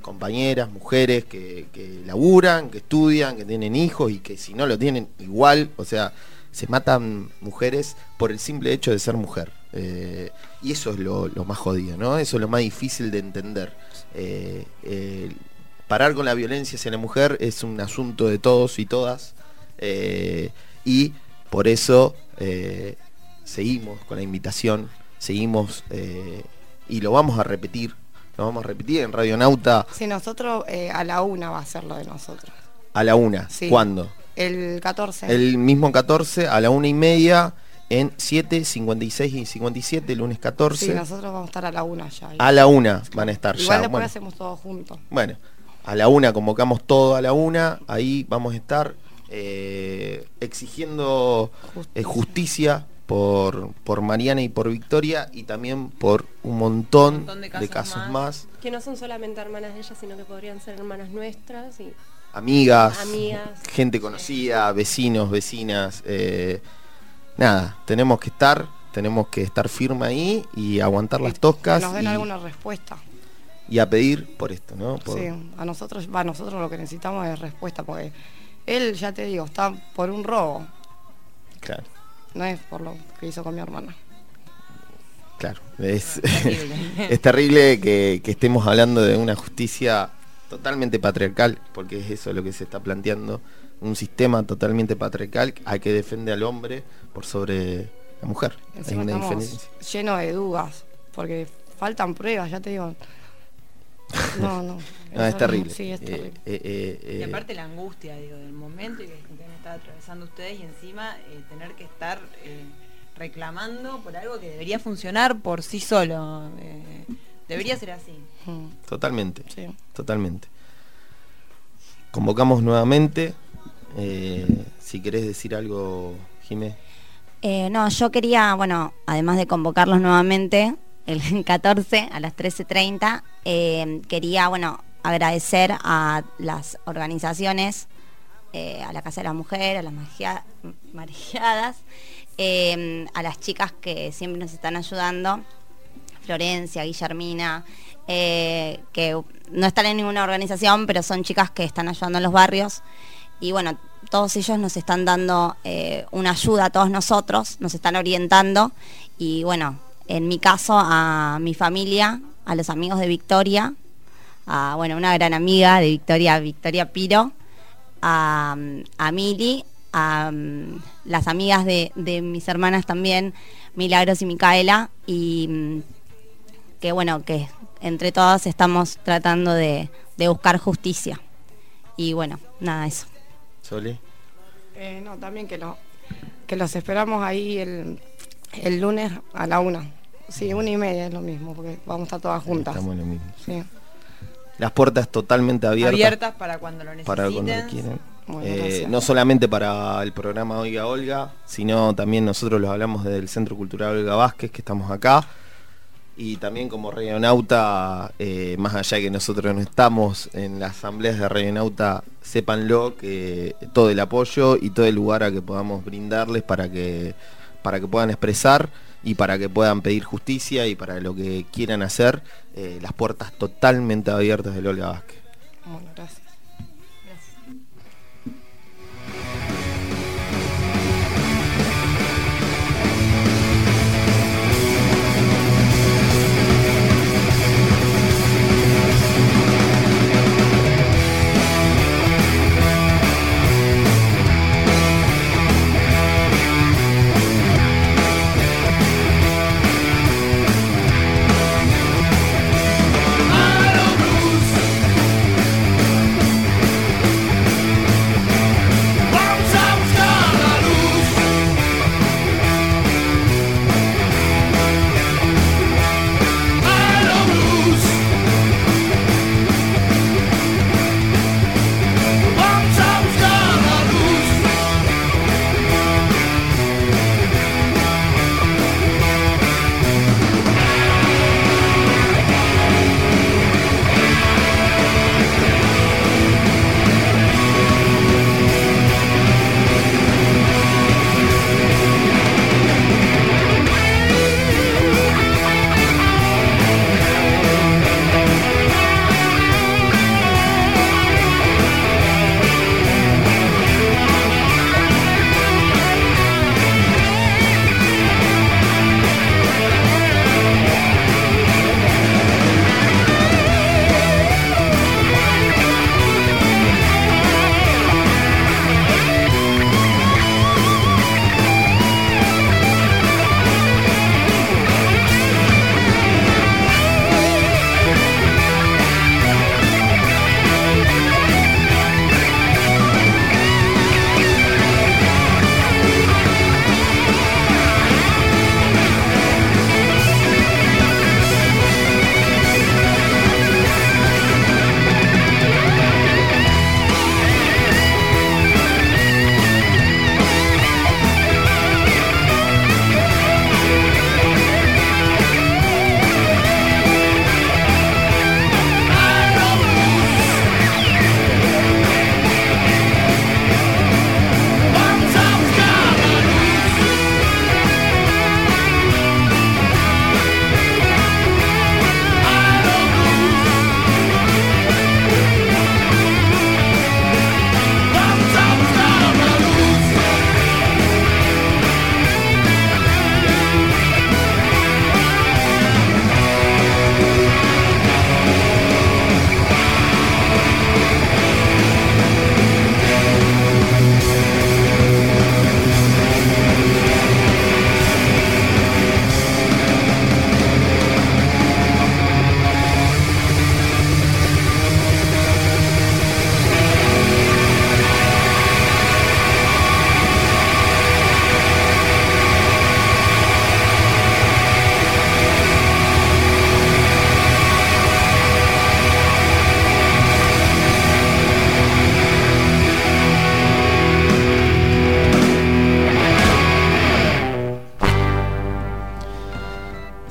compañeras, mujeres que, que laburan, que estudian, que tienen hijos y que si no lo tienen igual, o sea, se matan mujeres por el simple hecho de ser mujer. Eh, y eso es lo, lo más jodido, ¿no? Eso es lo más difícil de entender. Eh, eh, parar con la violencia hacia la mujer es un asunto de todos y todas. y por eso seguimos con la invitación, seguimos y lo vamos a repetir. Lo vamos a repetir en Radio Nauta si nosotros eh, a la una va a ser lo de nosotros a la una. Sí. ¿Cuándo? el 14 El mismo 14 a la una y media en 7, 56 y 57, lunes 14. sí nosotros vamos a estar a la una ya A la una van a estar igual ya. después Bueno, hacemos todo juntos bueno, a la una convocamos todo a la una. Ahí vamos a estar eh, exigiendo eh, justicia por, por Mariana y por Victoria y también por un montón, montón de de casos, más. Que no son solamente hermanas de ellas, sino que podrían ser hermanas nuestras. Y Amigas, Amigas. gente conocida, vecinos, vecinas. eh, nada, tenemos que estar, tenemos que estar firme ahí y aguantar las que toscas nos den y, alguna respuesta y a pedir por esto, ¿no? Por- Sí, a nosotros, va, nosotros lo que necesitamos es respuesta, porque él, ya te digo, está por un robo, Claro, no es por lo que hizo con mi hermana. claro. Es, Terrible. es terrible que, que estemos hablando de una justicia totalmente patriarcal, porque es eso lo que se está planteando, un sistema totalmente patriarcal a que defiende al hombre por sobre la mujer. Hay una diferencia. llenos de dudas, porque faltan pruebas, ya te digo. No, no. No, es terrible. Sí, es Eh, terrible. eh, eh, Y aparte la angustia, digo, del momento y que estado atravesando ustedes y encima eh, tener que estar eh, reclamando por algo que debería funcionar por sí solo. eh, debería ser así. Totalmente. Sí. Totalmente. Convocamos nuevamente. eh, si querés decir algo, Jimé. Eh, no, yo quería, bueno, además de convocarlos nuevamente el 14 a las 13.30, eh, quería, bueno, agradecer a las organizaciones, eh, a la Casa de la Mujer, a las marejadas, eh, a las chicas que siempre nos están ayudando, Florencia, Guillermina, eh, que no están en ninguna organización, pero son chicas que están ayudando en los barrios. Y bueno, todos ellos nos están dando una ayuda a todos nosotros, nos están orientando y bueno, en mi caso a mi familia, a los amigos de Victoria, a bueno, una gran amiga de Victoria, Victoria Piro, a, a Mili, a mm, las amigas de, de mis hermanas también, Milagros y Micaela, y mm, que bueno, que entre todas estamos tratando de, de buscar justicia. Y bueno, nada, eso. Soli. Eh, no, también que, lo, que los esperamos ahí el, el lunes a la una. Sí, una y media es lo mismo, porque vamos a estar todas juntas. Estamos en lo mismo. Sí. Las puertas totalmente abiertas. Abiertas para cuando lo necesiten. para cuando lo quieran. Bueno, Eh, no solamente para el programa Oiga Olga, sino también nosotros los hablamos desde el Centro Cultural Olga Vázquez, que estamos acá. Y también como Radionauta, eh, más allá de que nosotros no estamos en las asambleas de Radionauta, sépanlo que todo el apoyo y todo el lugar a que podamos brindarles para que, para que puedan expresar y para que puedan pedir justicia y para lo que quieran hacer, eh, las puertas totalmente abiertas del Olga Vázquez. Bueno, gracias.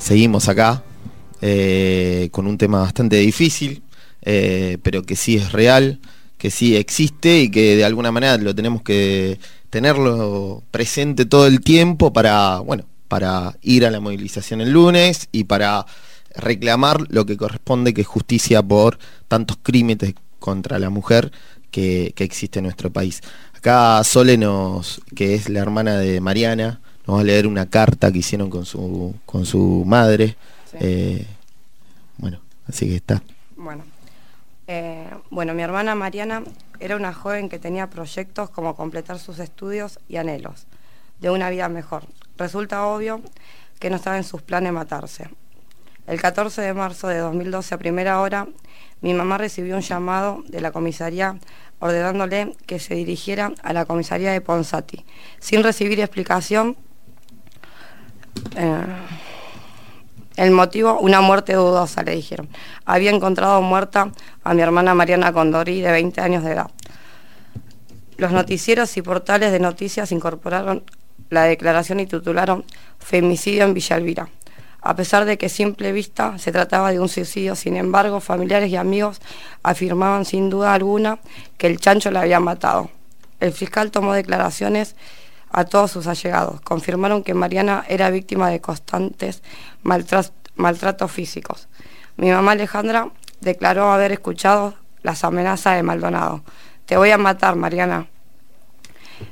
Seguimos acá eh, con un tema bastante difícil, eh, pero que sí es real, que sí existe y que de alguna manera lo tenemos que tenerlo presente todo el tiempo para, bueno, para ir a la movilización el lunes y para reclamar lo que corresponde, que es justicia por tantos crímenes contra la mujer que, que existe en nuestro país. Acá Sole nos, que es la hermana de Mariana, nos va a leer una carta que hicieron con su, con su madre. Eh, bueno, así que está. Bueno, eh, bueno, mi hermana Mariana era una joven que tenía proyectos como completar sus estudios y anhelos de una vida mejor. Resulta obvio que no estaba en sus planes matarse. El 14 de marzo de 2012 a primera hora, mi mamá recibió un llamado de la comisaría ordenándole que se dirigiera a la comisaría de Ponsati. Sin recibir explicación, eh, el motivo, una muerte dudosa, le dijeron. Había encontrado muerta a mi hermana Mariana Condori, de 20 años de edad. Los noticieros y portales de noticias incorporaron la declaración y titularon Femicidio en Villa Elvira. A pesar de que simple vista se trataba de un suicidio, sin embargo, familiares y amigos afirmaban sin duda alguna que el chancho la había matado. El fiscal tomó declaraciones a todos sus allegados. Confirmaron que Mariana era víctima de constantes maltra- maltratos físicos. Mi mamá Alejandra declaró haber escuchado las amenazas de Maldonado. Te voy a matar, Mariana.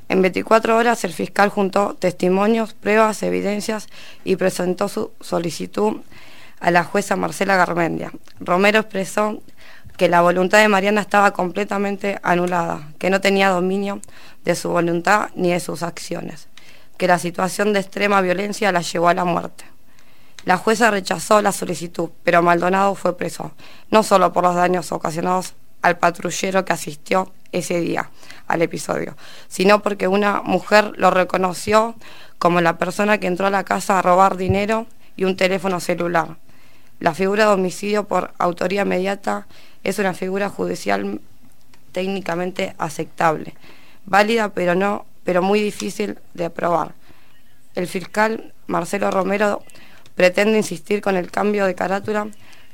En 24 horas el fiscal juntó testimonios, pruebas, evidencias y presentó su solicitud a la jueza Marcela Garmendia. Romero expresó que la voluntad de Mariana estaba completamente anulada, que no tenía dominio de su voluntad ni de sus acciones, que la situación de extrema violencia la llevó a la muerte. La jueza rechazó la solicitud, pero Maldonado fue preso, no solo por los daños ocasionados al patrullero que asistió ese día al episodio, sino porque una mujer lo reconoció como la persona que entró a la casa a robar dinero y un teléfono celular. La figura de homicidio por autoría inmediata es una figura judicial técnicamente aceptable, válida pero no, pero muy difícil de aprobar. El fiscal Marcelo Romero pretende insistir con el cambio de carátula,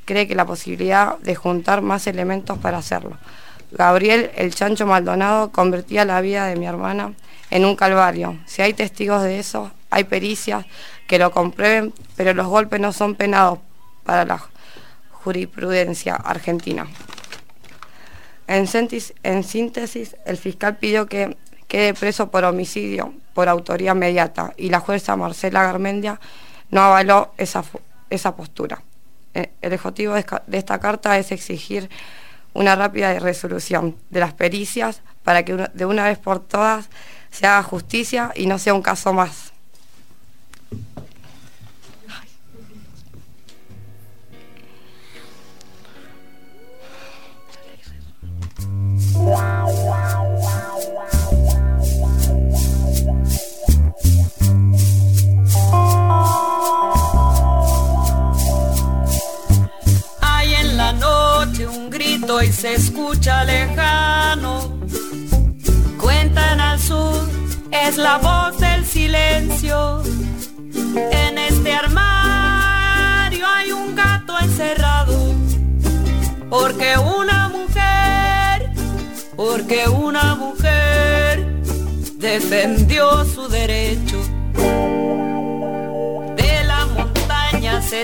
cree que la posibilidad de juntar más elementos para hacerlo. Gabriel, el chancho Maldonado, convertía la vida de mi hermana en un calvario. Si hay testigos de eso, hay pericias que lo comprueben, pero los golpes no son penados para la jurisprudencia argentina. En, síntesis, el fiscal pidió que quede preso por homicidio por autoría inmediata y la jueza Marcela Garmendia no avaló esa, esa postura. Eh, El objetivo de esta carta es exigir una rápida resolución de las pericias para que de una vez por todas se haga justicia y no sea un caso más. Y se escucha lejano. Cuentan al sur, es la voz del silencio. En este armario hay un gato encerrado. Porque mujer, porque una mujer defendió su derecho. De la montaña se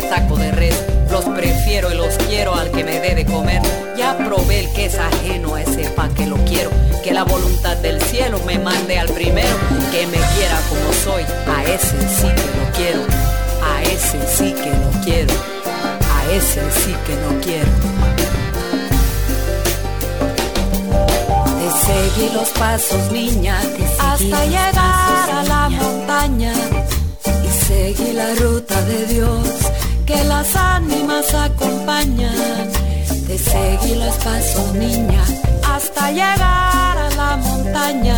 dame taco de res. Los prefiero y los quiero al que me dé de comer. Ya probé el que es ajeno a ese pa' que lo quiero. Que la voluntad del cielo me mande al primero. Que me quiera como soy, a ese sí que lo quiero. A ese sí que lo quiero. A ese sí que no quiero. Te seguí los pasos, niña, hasta llegar a la montaña. Seguí la ruta de Dios que las ánimas acompañan. Te seguí los pasos, niña, hasta llegar a la montaña.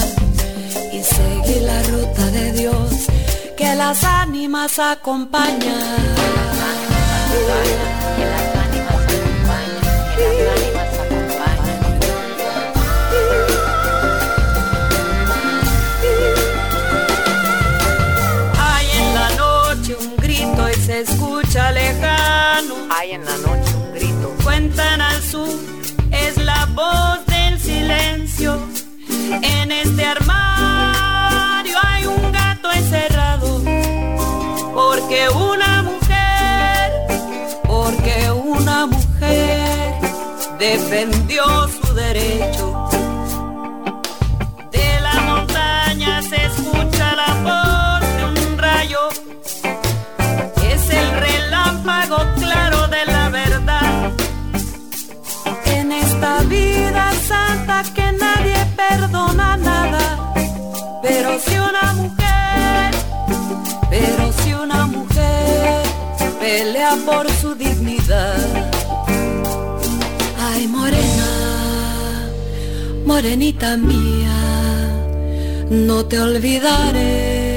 Y seguí la ruta de Dios que las ánimas acompañan. Hay en la noche un grito. Cuentan al sur, es la voz del silencio. En este armario por su dignidad. Ay, morena, morenita mía, no te olvidaré.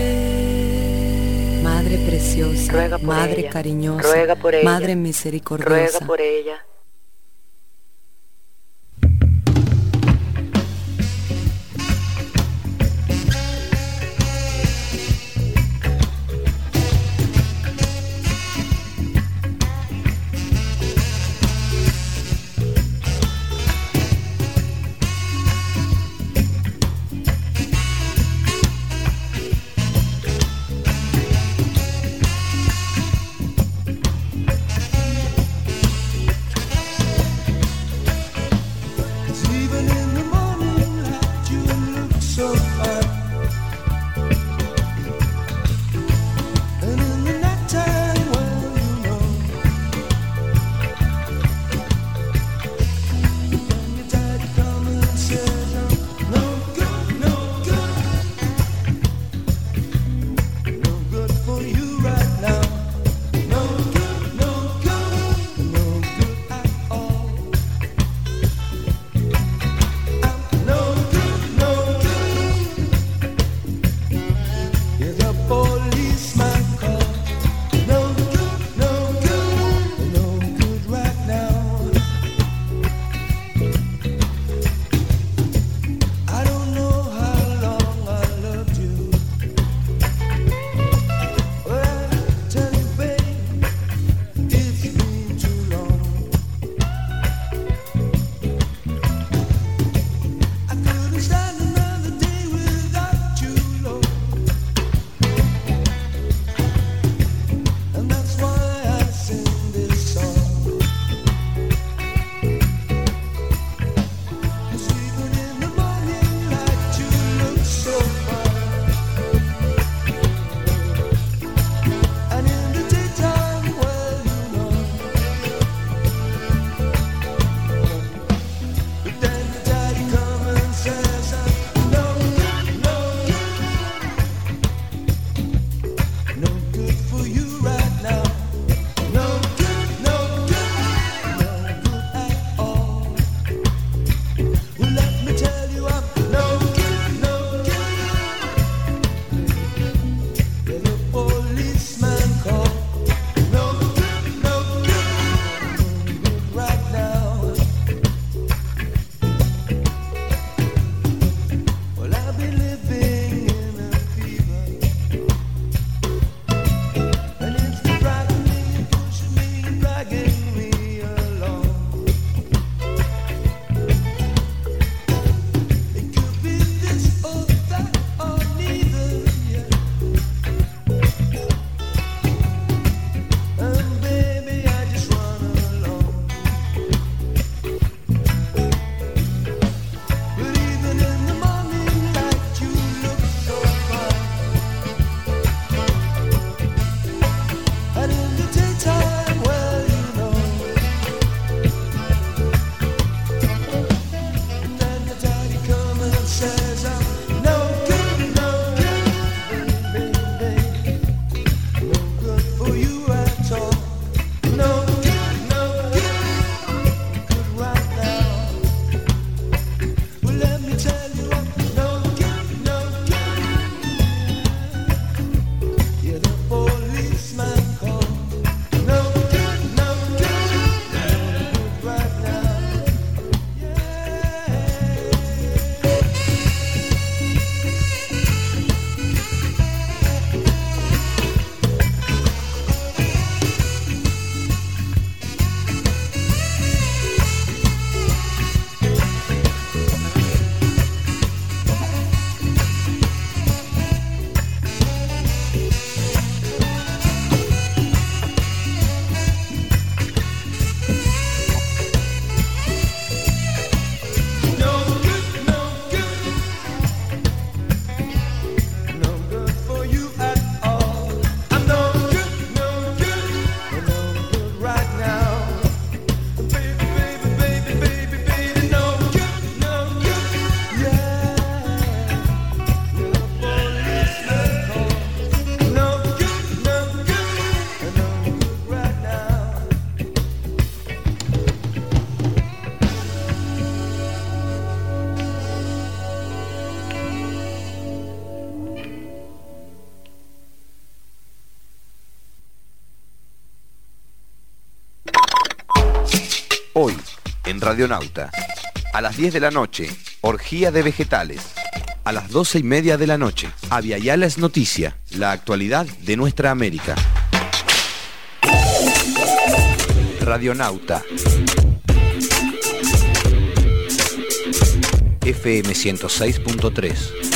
Madre preciosa, Ruega por madre ella, cariñosa, ruega por ella, madre misericordiosa. ruega por ella. Radionauta. A las 10 de la noche, orgía de vegetales. A las 12 y media de la noche, Aviala es noticia, la actualidad de nuestra América. Radionauta. FM 106.3.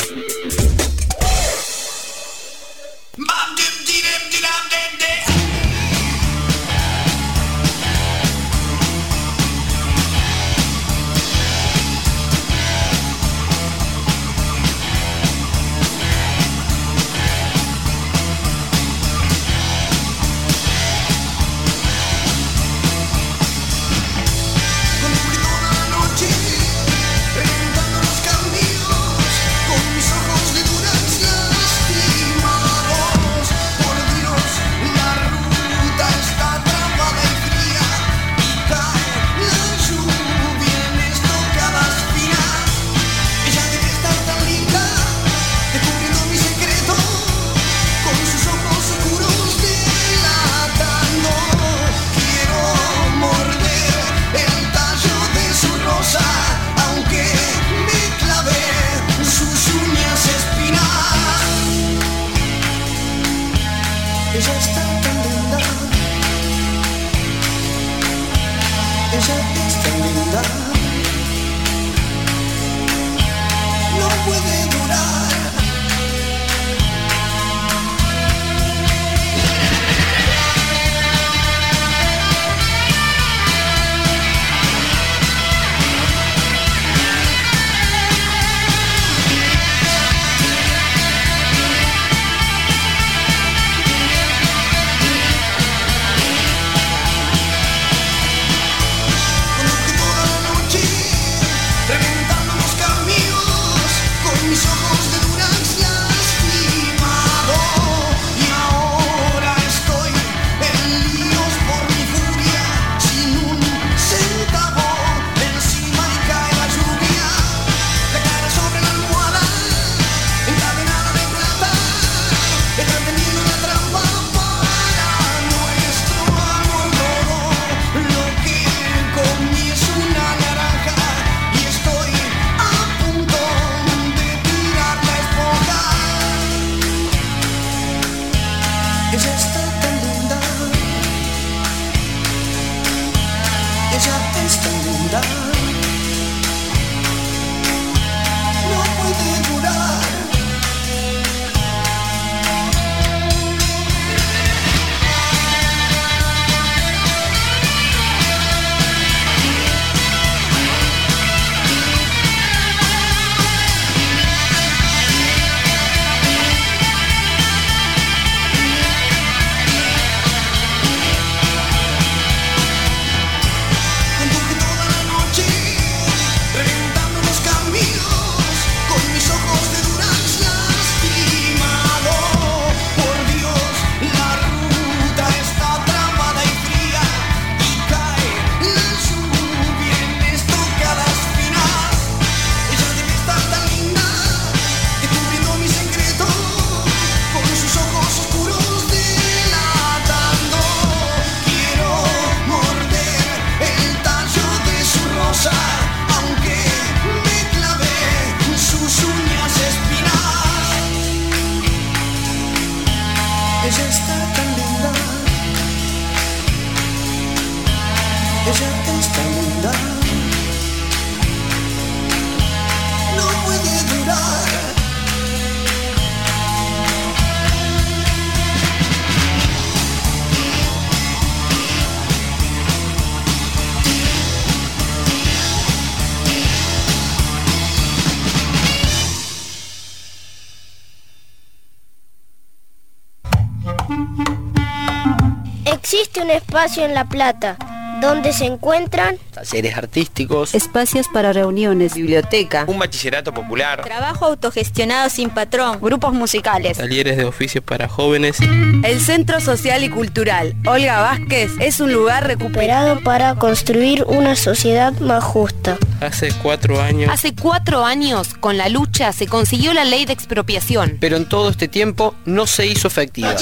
espacio en La Plata donde se encuentran talleres artísticos, espacios para reuniones, biblioteca, un bachillerato popular, trabajo autogestionado sin patrón, grupos musicales, talleres de oficios para jóvenes. El Centro Social y Cultural Olga Vázquez es un lugar recuperado para construir una sociedad más justa. Hace cuatro años. Hace cuatro años, con la lucha, se consiguió la ley de expropiación. Pero en todo este tiempo no se hizo efectiva.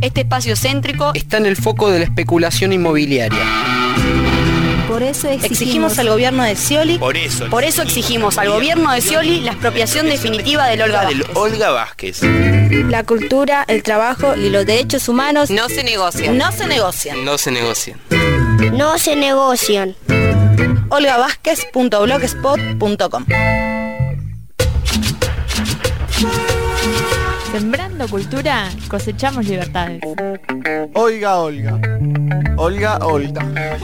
Este espacio céntrico está en el foco de la especulación inmobiliaria. Por eso exigimos, Exigimos al gobierno de Scioli. Por eso. Por eso exigimos al gobierno de Scioli la expropiación definitiva del Olga del. Olga Vázquez. La cultura, el trabajo y los derechos humanos no se negocian. No se negocian. No se negocian. No se negocian. olgavázquez.blogspot.com Sembrando cultura, cosechamos libertades. Oiga, Olga. Olga, Olga.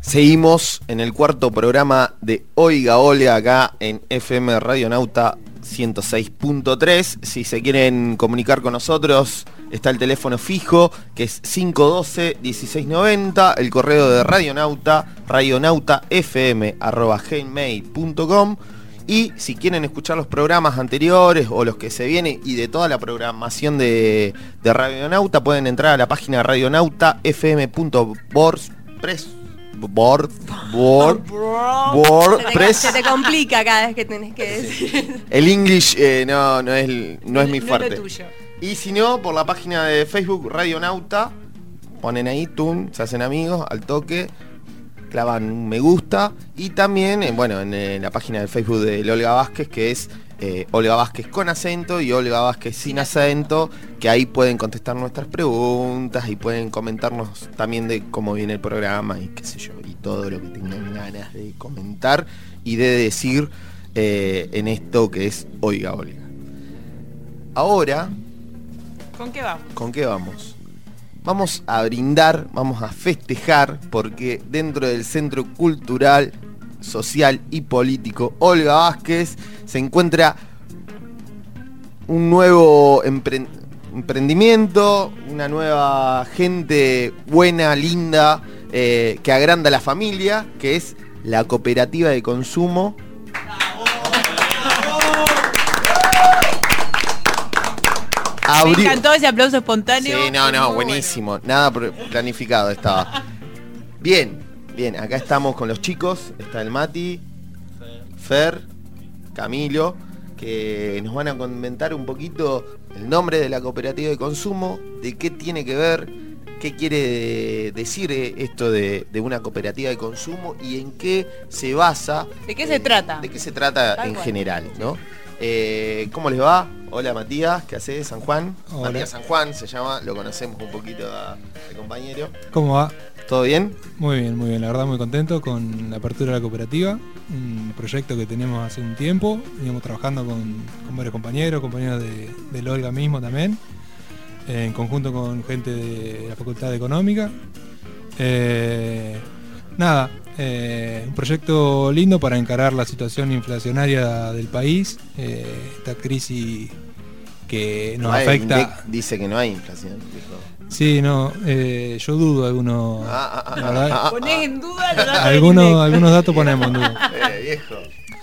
Seguimos en el cuarto programa de Oiga Olga acá en FM Radionauta 106.3. Si se quieren comunicar con nosotros, está el teléfono fijo que es 512-1690, el correo de Radionauta, radionautafm.gmail.com y si quieren escuchar los programas anteriores o los que se vienen y de toda la programación de, de Radionauta, pueden entrar a la página radionautafm.wordpress. Board, board, WordPress. Se te complica cada vez que tenés que decir. El English eh, no, no, es, no es mi No es lo fuerte. tuyo. y si no, por la página de Facebook Radionauta, ponen ahí, tum, se hacen amigos, al toque, clavan un me gusta. Y también, eh, bueno, en, eh, la página de Facebook de Olga Vázquez, que es eh, Olga Vázquez con acento y Olga Vázquez sin acento, que ahí pueden contestar nuestras preguntas y pueden comentarnos también de cómo viene el programa y qué sé yo, y todo lo que tengan ganas de comentar y de decir eh, en esto que es Oiga Olga. Ahora, ¿Con qué vamos? ¿con qué vamos? Vamos a brindar, vamos a festejar, porque dentro del Centro Cultural, Social y Político Olga Vázquez se encuentra un nuevo empre- emprendimiento, una nueva gente buena, linda, eh, que agranda la familia, que es la cooperativa de consumo. Me Abri- encantó ese aplauso espontáneo. Sí, no, no, buenísimo. Nada planificado estaba. Bien, bien, acá estamos con los chicos. Está el Mati, Fer, Camilo, que nos van a comentar un poquito el nombre de la cooperativa de consumo, de qué tiene que ver, qué quiere decir eh, esto de, de una cooperativa de consumo y en qué se basa. ¿De qué se trata? ¿De qué se trata Tal en cual. general, no? Eh, ¿Cómo les va? Hola Matías, ¿qué hace? San Juan. Hola. Matías San Juan se llama, lo conocemos un poquito al compañero. ¿Cómo va? ¿Todo bien? Muy bien, muy bien. La verdad muy contento con la apertura de la cooperativa. Un proyecto que tenemos hace un tiempo. Veníamos trabajando con, con varios compañeros, compañeros de, del Olga mismo también. en conjunto con gente de la Facultad de Económica. Eh, nada, eh, un proyecto lindo para encarar la situación inflacionaria del país. eh, esta crisis que nos No hay- afecta... INDEC dice que no hay inflación. dijo. Sí, no, eh, yo dudo algunos. Ah, ah, ah, ah, ah, Ponés en duda los datos algunos, INDEC. algunos datos ponemos en duda. Eh, viejo.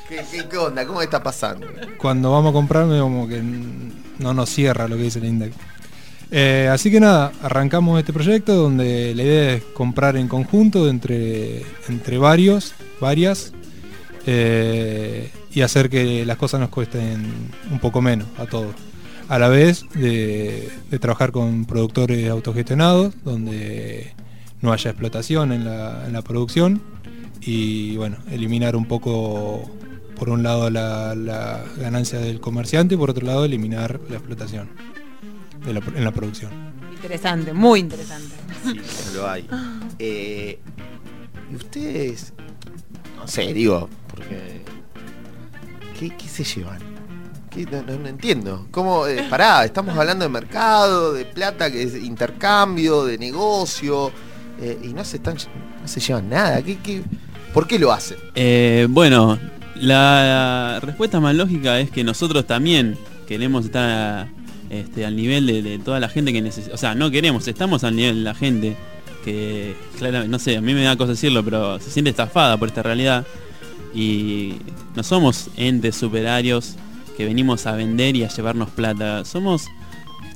¿Qué, qué, qué onda? ¿Cómo está pasando? Cuando vamos a comprarme como que no nos cierra lo que dice el index. Eh, así que nada, arrancamos este proyecto donde la idea es comprar en conjunto entre, entre varios, varias, eh, y hacer que las cosas nos cuesten un poco menos a todos. A la vez de, trabajar con productores autogestionados, donde no haya explotación en la, producción y bueno, eliminar un poco, por un lado, la, la ganancia del comerciante y por otro lado, eliminar la explotación de la- en la producción. Interesante, muy interesante. Sí, lo hay. Eh, ¿Y ustedes? No sé, digo, porque. ¿Qué, qué se llevan? ¿Qué? No, no- no entiendo. ¿Cómo? eh, pará, estamos hablando de mercado, de plata, que es intercambio, de negocio. eh, y no se están no se llevan nada. ¿Qué, qué, ¿Por qué lo hacen? Eh, bueno, la respuesta más lógica es que nosotros también queremos estar a- este, al nivel de, toda la gente que necesita. O sea, no queremos, estamos al nivel de la gente que, claramente, no sé, a mí me da cosa decirlo, pero se siente estafada por esta realidad. Y no somos entes superarios que venimos a vender y a llevarnos plata. Somos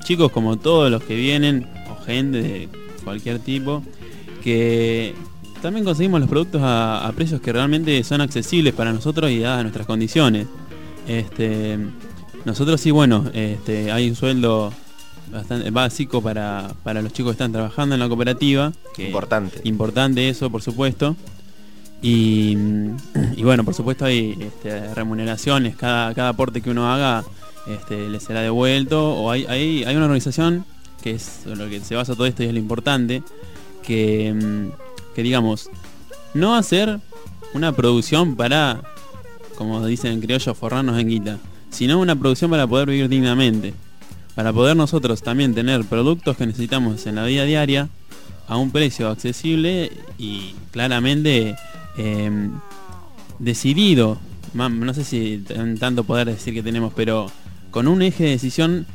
chicos como todos los que vienen, o gente de cualquier tipo, que también conseguimos los productos a, a precios que realmente son accesibles para nosotros y dadas nuestras condiciones. Este, nosotros sí, bueno, este, hay un sueldo bastante básico para, para los chicos que están trabajando en la cooperativa. que- Importante. Importante eso, por supuesto. Y, y bueno, por supuesto hay este, remuneraciones, cada, cada aporte que uno haga este, le será devuelto. O hay, hay, hay una organización que es lo que se basa todo esto y es lo importante, que, mm, que digamos, no hacer una producción para, como dicen en criollo, forrarnos en guita, sino una producción para poder vivir dignamente. Para poder nosotros también tener productos que necesitamos en la vida diaria a un precio accesible y claramente eh, decidido. No sé si tan- tanto poder decir que tenemos, pero con un eje de decisión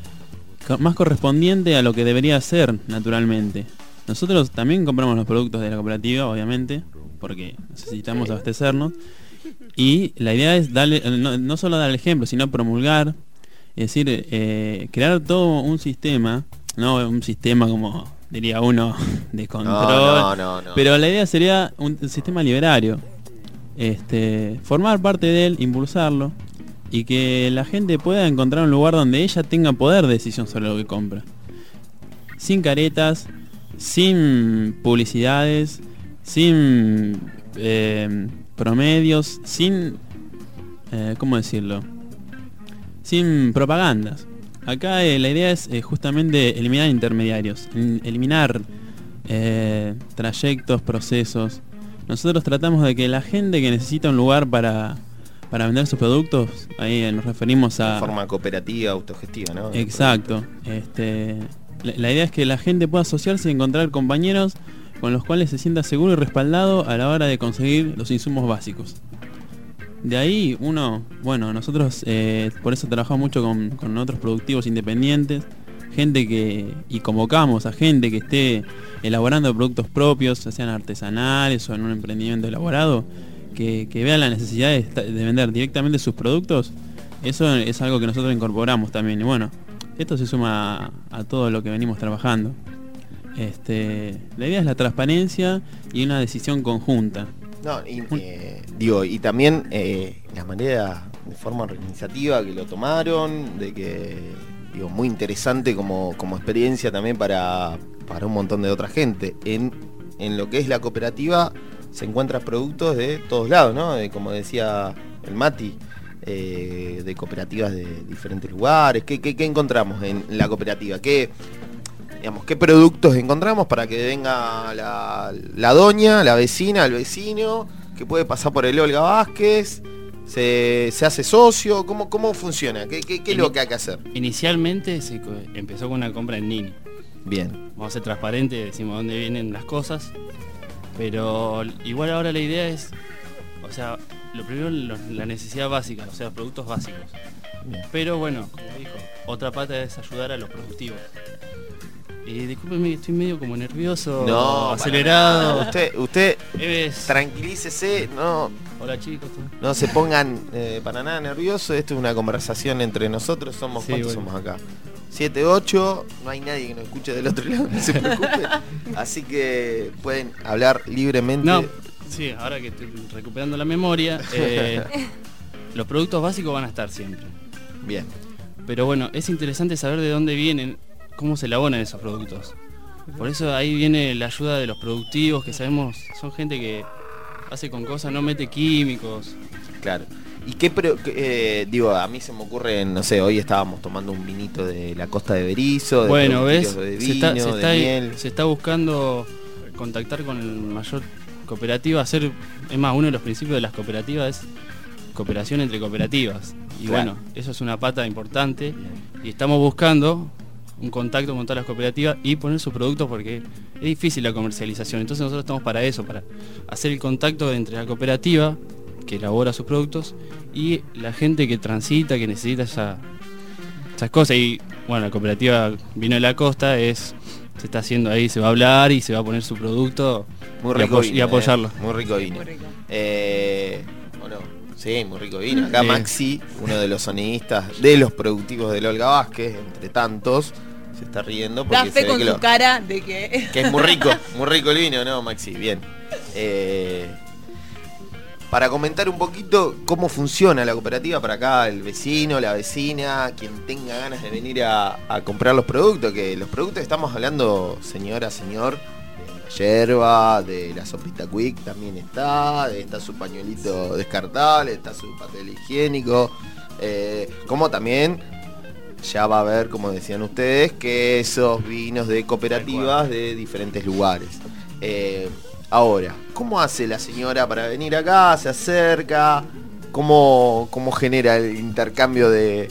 más correspondiente a lo que debería ser naturalmente. Nosotros también compramos los productos de la cooperativa, obviamente, porque necesitamos abastecernos. Y la idea es darle, no, no solo dar el ejemplo, sino promulgar, es decir, eh, crear todo un sistema, no un sistema como diría uno de control, no, no, no. pero la idea sería un sistema liberario, este, formar parte de él, impulsarlo y que la gente pueda encontrar un lugar donde ella tenga poder de decisión sobre lo que compra, sin caretas, sin publicidades, sin eh, promedios, sin, eh, ¿cómo decirlo? Sin propagandas. Acá eh, la idea es eh, justamente eliminar intermediarios, el- eliminar eh, trayectos, procesos. Nosotros tratamos de que la gente que necesita un lugar para, para vender sus productos, ahí nos referimos a... De forma cooperativa, autogestiva, ¿no? Exacto. Este, la, la idea es que la gente pueda asociarse y encontrar compañeros con los cuales se sienta seguro y respaldado a la hora de conseguir los insumos básicos. De ahí uno, bueno, nosotros eh, por eso trabajamos mucho con, con otros productivos independientes, gente que, y convocamos a gente que esté elaborando productos propios, ya sean artesanales o en un emprendimiento elaborado, que, que vea la necesidad de, vender directamente sus productos, eso es algo que nosotros incorporamos también. Y bueno, esto se suma a todo lo que venimos trabajando. Este, la idea es la transparencia y una decisión conjunta. No, y, eh, digo, y también eh, la manera de forma organizativa que lo tomaron, de que, digo, muy interesante como, como experiencia también para, para un montón de otra gente. En, en lo que es la cooperativa se encuentran productos de todos lados, ¿no? De, como decía el Mati, eh, de cooperativas de diferentes lugares. ¿Qué, qué, qué encontramos en la cooperativa? ¿Qué, digamos, qué productos encontramos para que venga la, la doña, la vecina, el vecino, que puede pasar por el Olga Vázquez, se, se hace socio, ¿cómo, cómo funciona? ¿Qué, qué- qué es lo que hay que hacer? Inicialmente se empezó con una compra en Nini. Bien. Vamos a ser transparentes, decimos dónde vienen las cosas. Pero igual ahora la idea es, o sea, lo primero lo- la necesidad básica, o sea, los productos básicos. Pero bueno, como dijo, otra pata es ayudar a los productivos. Y discúlpeme estoy medio como nervioso, No, acelerado. Usted, usted Es- tranquilícese, no, Hola chicos. no se pongan eh, para nada nerviosos. Esto es una conversación entre nosotros. Somos Sí, cuántos bueno. somos acá. 7, 8, no hay nadie que nos escuche del otro lado, no se preocupen. Así que pueden hablar libremente. No, sí, ahora que estoy recuperando la memoria, eh, los productos básicos van a estar siempre. Bien. Pero bueno, es interesante saber de dónde vienen, cómo se elaboran esos productos. Por eso ahí viene la ayuda de los productivos, que sabemos, son gente que hace con cosas, no mete químicos. Claro. ¿Y qué, qué, eh, digo, a mí se me ocurre, no sé, hoy estábamos tomando un vinito de la costa de Berizo, de Bueno, ves, se, está, vino, se, de está, miel. se está buscando contactar con el mayor cooperativa, hacer, es más, uno de los principios de las cooperativas es cooperación entre cooperativas. Y Claro. bueno, eso es una pata importante y estamos buscando un contacto con todas las cooperativas y poner sus productos porque es difícil la comercialización. Entonces nosotros estamos para eso, para hacer el contacto entre la cooperativa que elabora sus productos y la gente que transita, que necesita esa, esas cosas. Y bueno, la cooperativa Vino de la Costa es, se está haciendo ahí, se va a hablar y se va a poner su producto Muy y, rico vino, y eh, apoyarlo. Muy rico vino. Eh, bueno, sí, muy rico vino. Acá Sí. Maxi, uno de los sonidistas de los productivos del Olga Vázquez, entre tantos, se está riendo porque Da se fe ve con que, su lo- cara de que... que es muy rico, muy rico el vino, ¿no, Maxi? Bien. Eh, para comentar un poquito cómo funciona la cooperativa para acá, el vecino, la vecina, quien tenga ganas de venir a, a comprar los productos, que los productos estamos hablando, señora, señor, de la yerba, de la sopita quick también está, está su pañuelito descartable, está su papel higiénico, eh, como también ya va a haber, como decían ustedes, que esos vinos de cooperativas de diferentes lugares. Eh, ahora, ¿cómo hace la señora para venir acá? ¿Se acerca? ¿Cómo, cómo genera el intercambio de...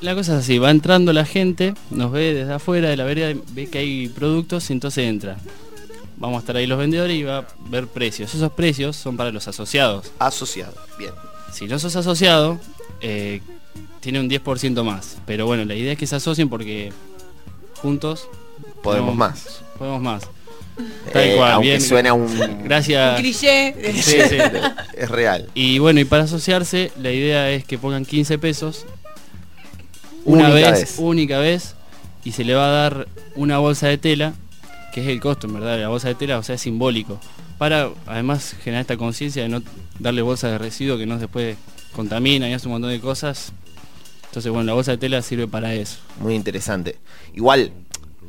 La cosa es así, va entrando la gente, nos ve desde afuera de la vereda, ve que hay productos y entonces entra. Vamos a estar ahí los vendedores y va a ver precios. Esos precios son para los asociados. Asociados, bien. Si no sos asociado, eh, tiene un 10% más. Pero bueno, la idea es que se asocien porque juntos Podemos más. Podemos más. Eh, aunque suena un- Gracias. Un cliché. Sí, sí. Es real. Y bueno, y para asociarse, la idea es que pongan 15 pesos una Única vez, vez. única vez, y se le va a dar una bolsa de tela, que es el costo, en verdad, la bolsa de tela, o sea, es simbólico, para además generar esta conciencia de no darle bolsa de residuo que no después contamina y hace un montón de cosas. Entonces, bueno, la bolsa de tela sirve para eso. Muy interesante. Igual,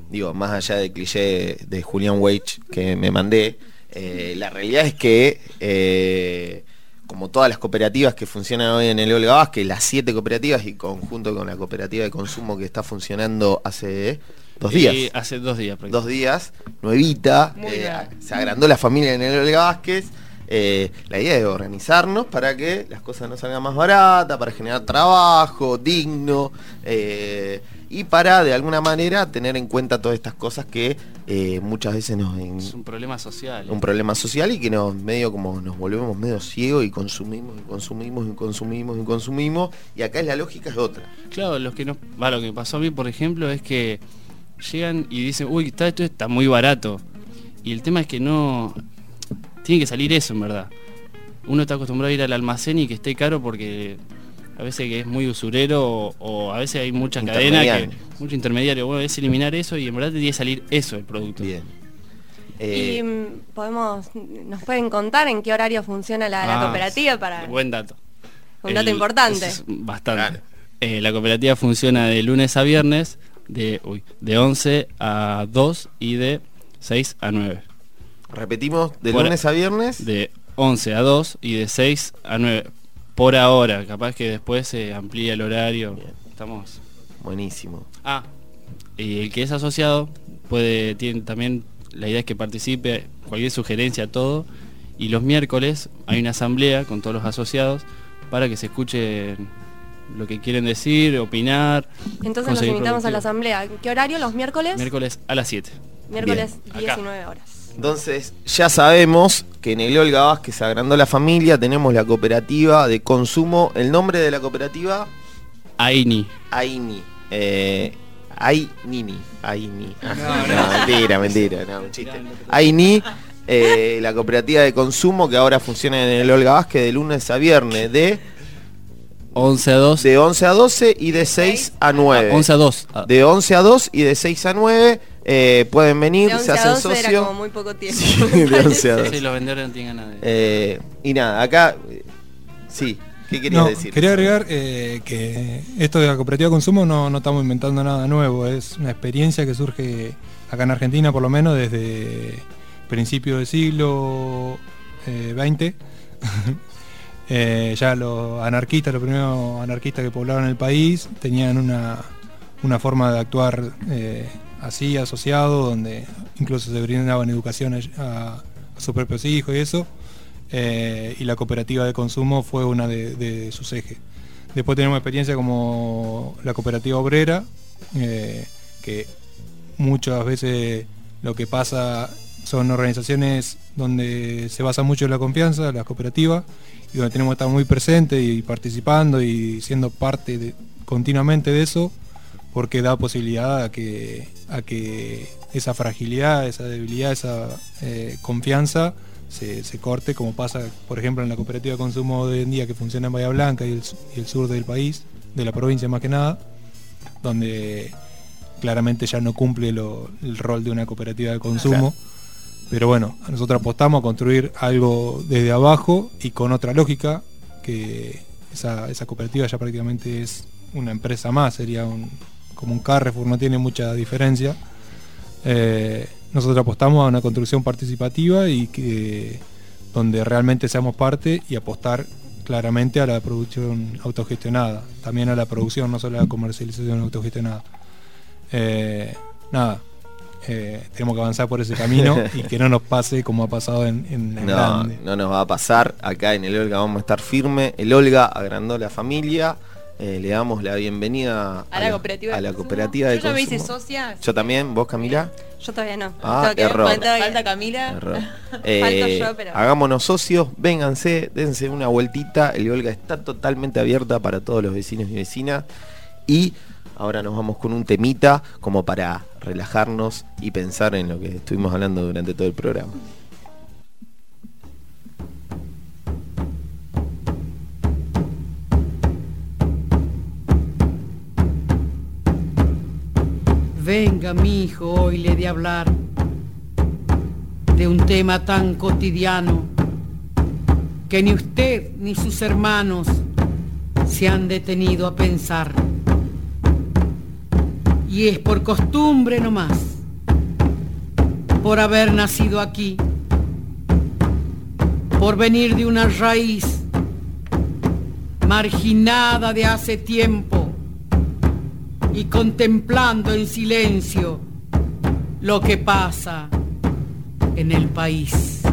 digo, más allá del cliché de Julian Wage que me mandé, eh, la realidad es que, eh, como todas las cooperativas que funcionan hoy en el Olga Vázquez, las siete cooperativas y conjunto con la cooperativa de consumo que está funcionando hace dos días. Y hace dos días, Dos días, nuevita, eh, se agrandó la familia en el Olga Vázquez. Eh, la idea es organizarnos para que las cosas nos salgan más baratas, para generar trabajo digno eh, y para de alguna manera tener en cuenta todas estas cosas que eh, muchas veces nos Es un problema social. un problema social y que nos medio como nos volvemos medio ciegos y consumimos y consumimos y consumimos y consumimos y acá es la lógica es otra. Claro, los que no, va, lo que me pasó a mí, por ejemplo, es que llegan y dicen, uy, está, esto está muy barato. Y el tema es que no. Tiene que salir eso, en verdad. Uno está acostumbrado a ir al almacén y que esté caro porque a veces que es muy usurero o, o a veces hay mucha cadena que. Mucho intermediario. Bueno, es eliminar eso y en verdad tiene que salir eso el producto. Bien. Y mm, podemos, nos pueden contar en qué horario funciona la, la Ah, cooperativa para Buen dato. un dato El- importante. es bastante. Eh, la cooperativa funciona de lunes a viernes de, uy, de 11 a 2 y de 6 a 9. Repetimos, de Por- lunes a viernes. De 11 a 2 y de 6 a 9. Por ahora, capaz que después se amplía el horario. Estamos. Buenísimo. Ah, y el que es asociado puede, tiene también, la idea es que participe, cualquier sugerencia, todo. Y los miércoles hay una asamblea con todos los asociados para que se escuche lo que quieren decir, opinar. Entonces nos invitamos a la asamblea. ¿En qué horario? ¿Los miércoles? Miércoles a las 7. Miércoles Bien. 19 horas. Entonces, ya sabemos que en el Olga Vázquez se agrandó la familia, tenemos la cooperativa de consumo. El nombre de la cooperativa, Aini. Aini. Eh, Ainini. Aini. Ah, no, mentira, mentira, no, un chiste. Aini, eh, la cooperativa de consumo que ahora funciona en el Olga Vázquez de lunes a viernes de 11 a 2. De 11 a 12 y de 6 a 9. 11 a 2. Ah. De 11 a 2 y de 6 a 9 eh, pueden venir, De 11 se hacen 12 era socios. como muy poco tiempo. Sí, de 11 a 12. Sí, los vendedores no tienen ganas de... Eh, y nada, acá eh, sí, ¿qué querías No, decir? Quería agregar eh, que esto de la cooperativa de consumo no, no estamos inventando nada nuevo, es una experiencia que surge acá en Argentina por lo menos desde principios del siglo eh, XX. Eh, ya los anarquistas, los primeros anarquistas que poblaron el país, tenían una, una forma de actuar eh, así, asociado, donde incluso se brindaban educación a, sus propios hijos y eso. Eh, y la cooperativa de consumo fue una de, sus ejes. Después tenemos experiencia como la cooperativa obrera, eh, que muchas veces lo que pasa son organizaciones donde se basa mucho en la confianza, las cooperativas, y donde tenemos que estar muy presentes y participando y siendo parte continuamente de eso, porque da posibilidad a que, a que esa fragilidad, esa debilidad, esa eh, confianza se, se corte, como pasa, por ejemplo, en la cooperativa de consumo de hoy en día que funciona en Bahía Blanca y el, su- y el sur del país, de la provincia más que nada, donde claramente ya no cumple lo- el rol de una cooperativa de consumo. Pero bueno, nosotros apostamos a construir algo desde abajo y con otra lógica, que esa, esa cooperativa ya prácticamente es una empresa más, sería un, como un Carrefour, no tiene mucha diferencia. Eh, nosotros apostamos a una construcción participativa y que donde realmente seamos parte y apostar claramente a la producción autogestionada, también a la producción, no solo a la comercialización autogestionada. Eh, nada, eh, tenemos que avanzar por ese camino y que no nos pase como ha pasado en, en No, grande. no nos va a pasar. Acá en el Olga vamos a estar firme. El Olga agrandó la familia. Eh, le damos la bienvenida A la cooperativa a de la cooperativa de Yo ya me hice socia, Yo también, vos Camila. Yo todavía no. Ah, Tengo que- error. falta- Falta Camila. Error. Falto Eh, yo, pero. Hagámonos socios, vénganse, dense una vueltita. El Olga está totalmente abierta para todos los vecinos y vecinas. Y ahora nos vamos con un temita como para relajarnos y pensar en lo que estuvimos hablando durante todo el programa. Venga, mi hijo, hoy le de hablar de un tema tan cotidiano que ni usted ni sus hermanos se han detenido a pensar. Y es por costumbre nomás, por haber nacido aquí, por venir de una raíz marginada de hace tiempo y contemplando en silencio lo que pasa en el país.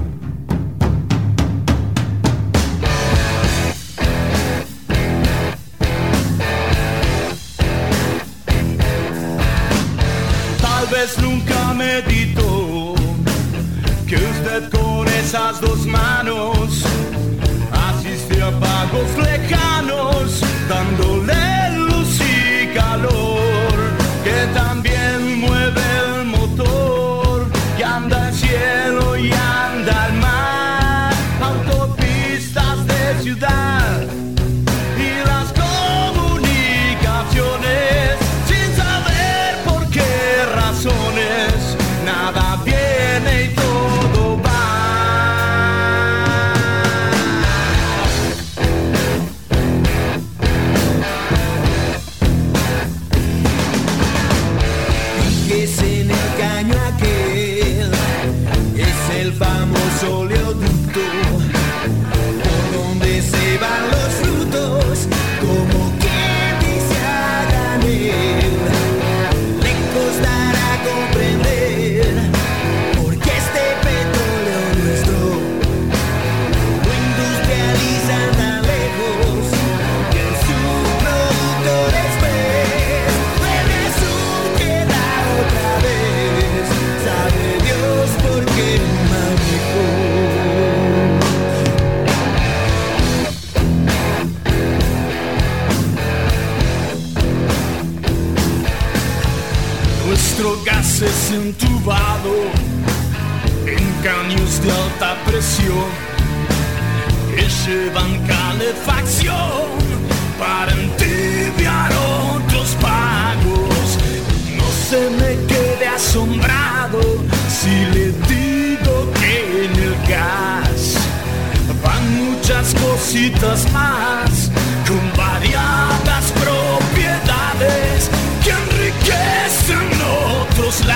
Tal vez nunca meditó que usted con esas dos manos asiste a pagos lejanos, dándole entubado en caños de alta presión que llevan calefacción para entibiar otros pagos. No se me quede asombrado si le digo que en el gas van muchas cositas más con variadas otros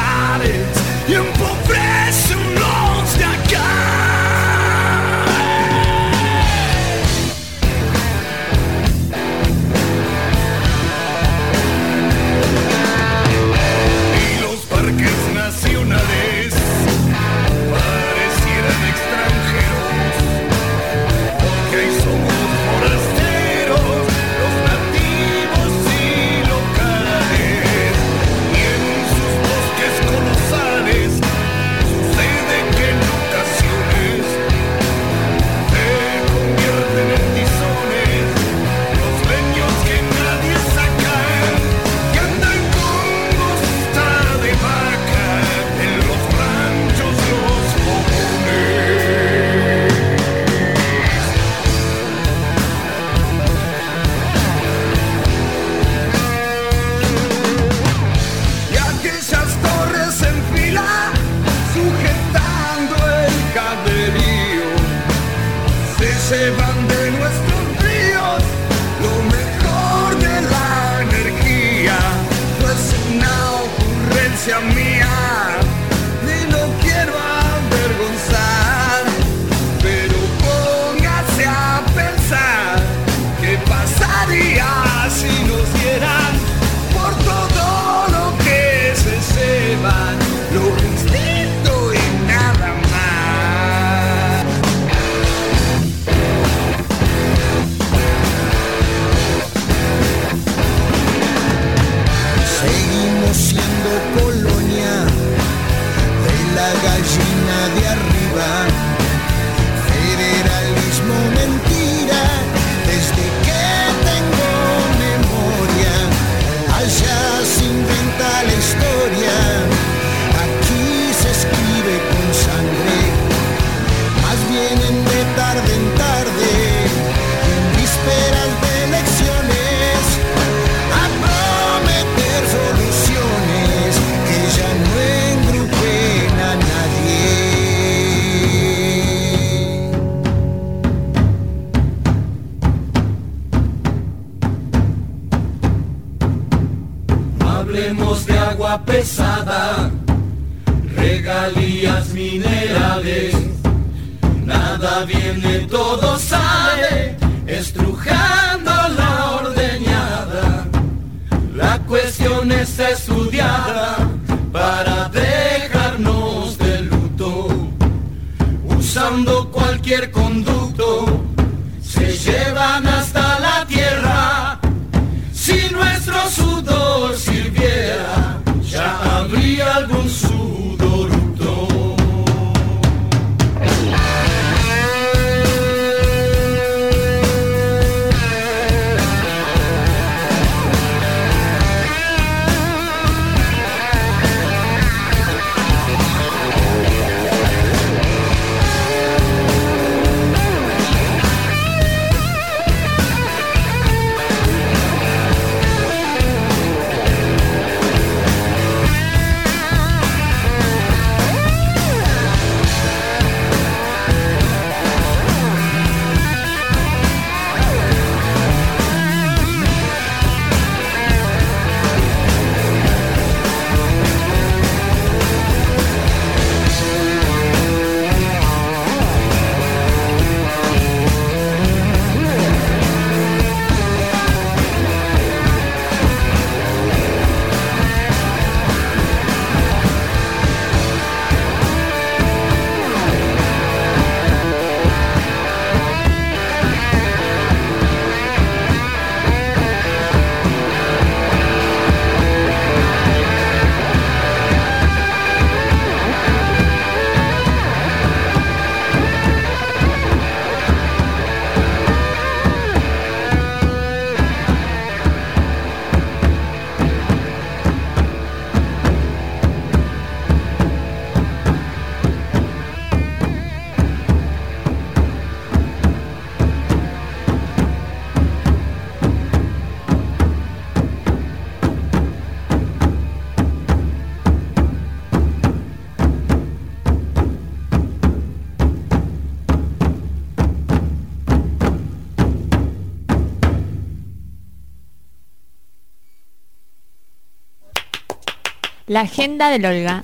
La agenda del Olga.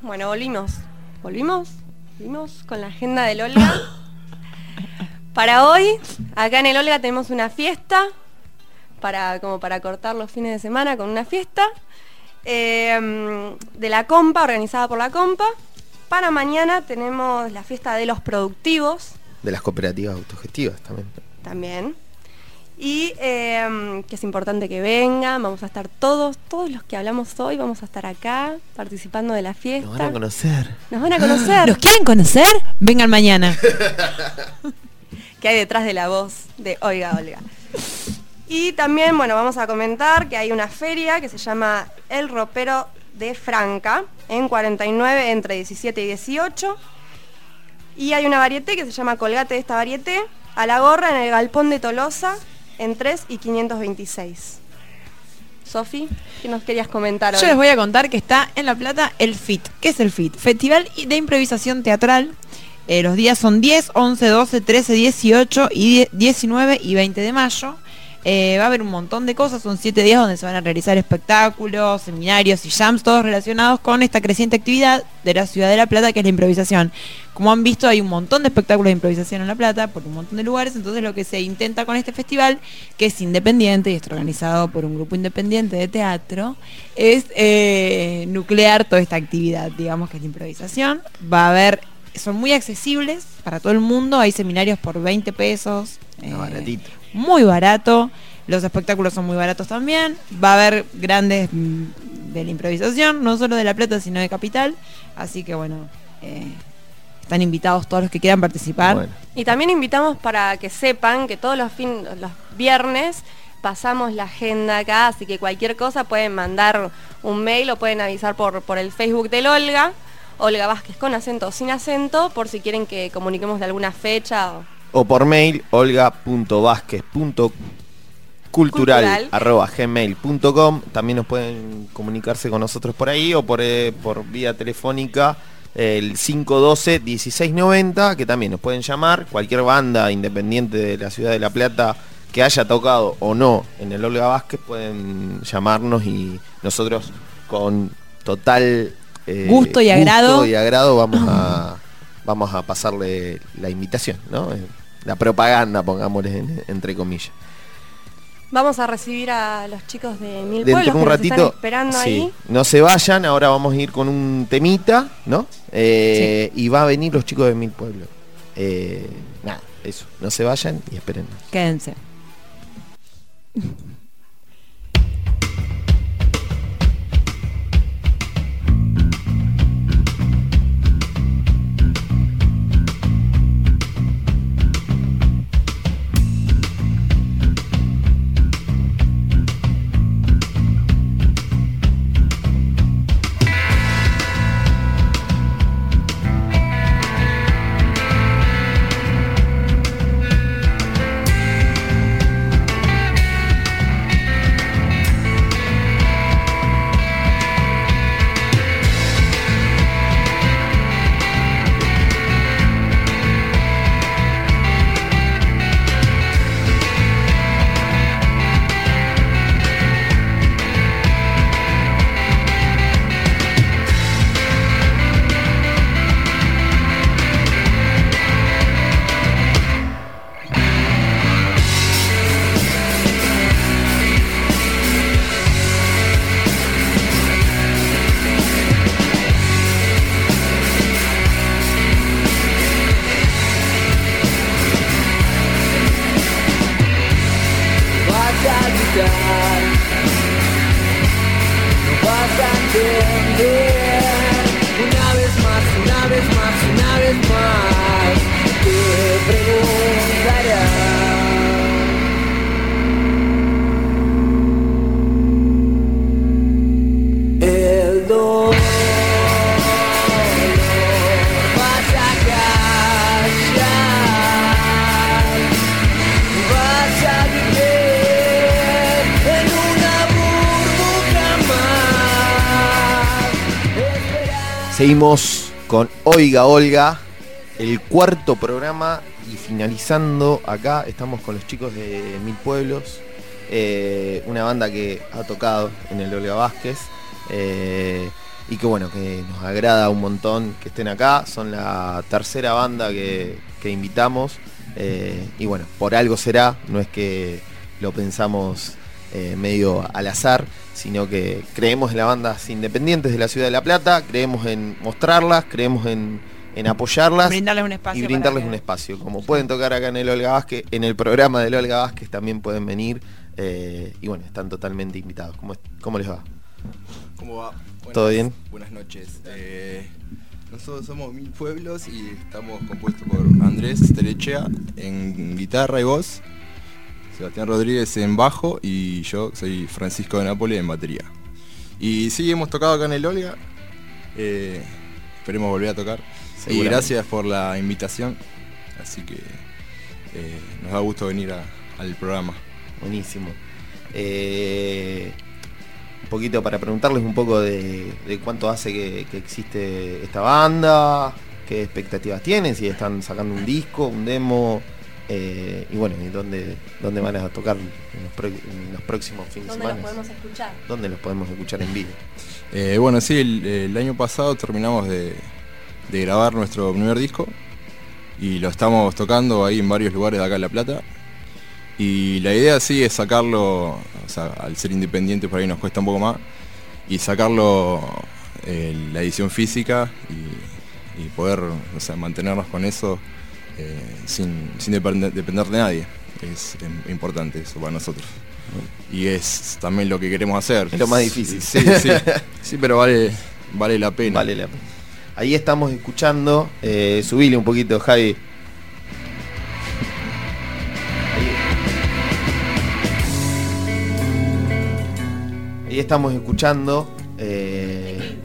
Bueno, volvimos. ¿Volvimos? Volvimos con la agenda del Olga. Para hoy, acá en el Olga tenemos una fiesta, para, como para cortar los fines de semana con una fiesta, eh, de la Compa, organizada por la Compa. Para mañana tenemos la fiesta de los productivos, De las cooperativas autogestivas también. también. Y eh, que es importante que vengan, vamos a estar todos, todos los que hablamos hoy, vamos a estar acá participando de la fiesta. Nos van a conocer. Nos van a conocer. ¿Los quieren conocer? Vengan mañana. que hay detrás de la voz de Oiga Olga. Y también, bueno, vamos a comentar que hay una feria que se llama El Ropero de Franca, en 49 entre 17 y 18. Y hay una varieté que se llama Colgate de esta varieté, a la gorra en el Galpón de Tolosa, en 3 y 526. Sofi, ¿qué nos querías comentar hoy? Yo les voy a contar que está en La Plata el FIT. ¿Qué es el FIT? Festival de Improvisación Teatral. Eh, los días son 10, 11, 12, 13, 18 y 10 19 y 20 de mayo. Eh, va a haber un montón de cosas, son siete días donde se van a realizar espectáculos, seminarios y jams, todos relacionados con esta creciente actividad de la ciudad de La Plata, que es la improvisación. Como han visto, hay un montón de espectáculos de improvisación en La Plata, por un montón de lugares, entonces lo que se intenta con este festival, que es independiente y está organizado por un grupo independiente de teatro, es eh, nuclear toda esta actividad, digamos que es la improvisación. Va a haber, son muy accesibles para todo el mundo, hay seminarios por 20 pesos. eh, baratito. Muy barato. Los espectáculos son muy baratos también. Va a haber grandes mm, de la improvisación, no solo de La Plata, sino de Capital. Así que bueno, eh, están invitados todos los que quieran participar. Y también invitamos para que sepan que todos los, fin, los viernes pasamos la agenda acá, así que cualquier cosa pueden mandar un mail o pueden avisar por, por el Facebook del Olga, Olga Vázquez con acento o sin acento, por si quieren que comuniquemos de alguna fecha. o- O por mail, olga.vázquez.cultural.gmail.com También nos pueden comunicarse con nosotros por ahí o por, eh, por vía telefónica el 512-1690, que también nos pueden llamar. Cualquier banda independiente de la ciudad de La Plata que haya tocado o no en el Olga Vázquez pueden llamarnos y nosotros con total eh, Gusto y agrado. y agrado vamos a, vamos a pasarle la invitación, ¿no? La propaganda, pongámosle en- entre comillas. Vamos a recibir a los chicos de Mil Dentro Pueblos de un que nos ratito, están esperando sí, ahí. no se vayan, ahora vamos a ir con un temita, ¿no? Eh, Y va a venir los chicos de Mil Pueblos. Eh, nada, eso, no se vayan y esperen. Quédense. Seguimos con Oiga Olga, el cuarto programa y finalizando acá estamos con los chicos de Mil Pueblos, eh, una banda que ha tocado en el Olga Vázquez eh, y que bueno, que nos agrada un montón que estén acá, son la tercera banda que, que invitamos eh, y bueno, por algo será, no es que lo pensamos medio al azar, sino que creemos en las bandas independientes de la ciudad de La Plata, creemos en mostrarlas, creemos en, en apoyarlas Brindarles un espacio y brindarles que- un espacio. Como pueden tocar acá en el Olga Vázquez, en el programa del Olga Vázquez también pueden venir eh, y bueno, están totalmente invitados. ¿Cómo, es- cómo les va? ¿Cómo va? Buenas- ¿Todo bien? Buenas noches. Eh, nosotros somos Mil Pueblos y estamos compuestos por Andrés Telechea en guitarra y voz, Sebastián Rodríguez en bajo y yo soy Francisco de Nápoles en batería. Y sí, hemos tocado acá en el Olga. eh, esperemos volver a tocar. Y gracias por la invitación. Así que eh, nos da gusto venir a- al programa. Buenísimo. Eh, un poquito para preguntarles un poco de, de cuánto hace que, que existe esta banda, qué expectativas tienen, si están sacando un disco, un demo, eh, y bueno, y dónde, dónde van a tocar en los, pro- en los próximos fines de ¿Dónde los semana. podemos escuchar? ¿Dónde los podemos escuchar en vivo? Eh, bueno, sí, el, el año pasado terminamos de, de grabar nuestro primer disco y lo estamos tocando ahí en varios lugares de acá en La Plata. Y la idea sí es sacarlo, o sea, al ser independiente por ahí nos cuesta un poco más, y sacarlo eh, la edición física y, y poder o sea, mantenernos con eso eh, sin, sin depende- depender de nadie. Es importante eso para nosotros. Y es también lo que queremos hacer. Es lo más difícil. Sí, sí. Sí, pero vale, vale la pena. Vale la pena. Ahí estamos escuchando. Eh, subile un poquito, Javi. Ahí, Ahí estamos escuchando eh,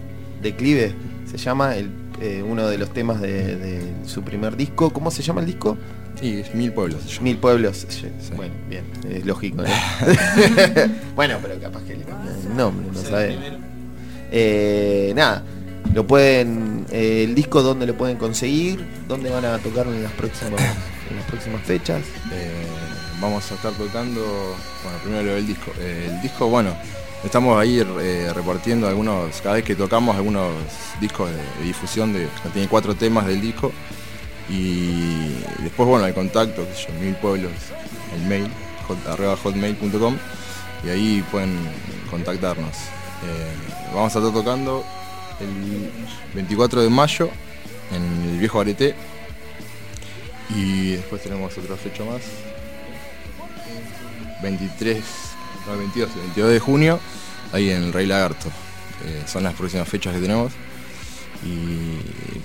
Declive, se llama el, eh, uno de los temas de, de su primer disco. ¿Cómo se llama el disco? Sí, es Mil Pueblos. Mil Pueblos. Bueno, bien, es lógico, ¿no? bueno, pero capaz que le el nombre, no sabes. Eh, nada, lo pueden, eh, el disco dónde lo pueden conseguir, dónde van a tocar en las próximas, en las próximas fechas. Eh, vamos a estar tocando, bueno, primero lo del disco. Eh, el disco, bueno, estamos ahí eh, repartiendo algunos, cada vez que tocamos algunos discos de, difusión, de, tiene cuatro temas del disco. Y después, bueno, el contacto, que yo, Mil Pueblos, el mail, arroba hotmail.com, y ahí pueden contactarnos. Eh, vamos a estar tocando el 24 de mayo en el viejo Areté. Y después tenemos otra fecha más. 23, no, 22, 22 de junio, ahí en el Rey Lagarto. Eh, son las próximas fechas que tenemos. Y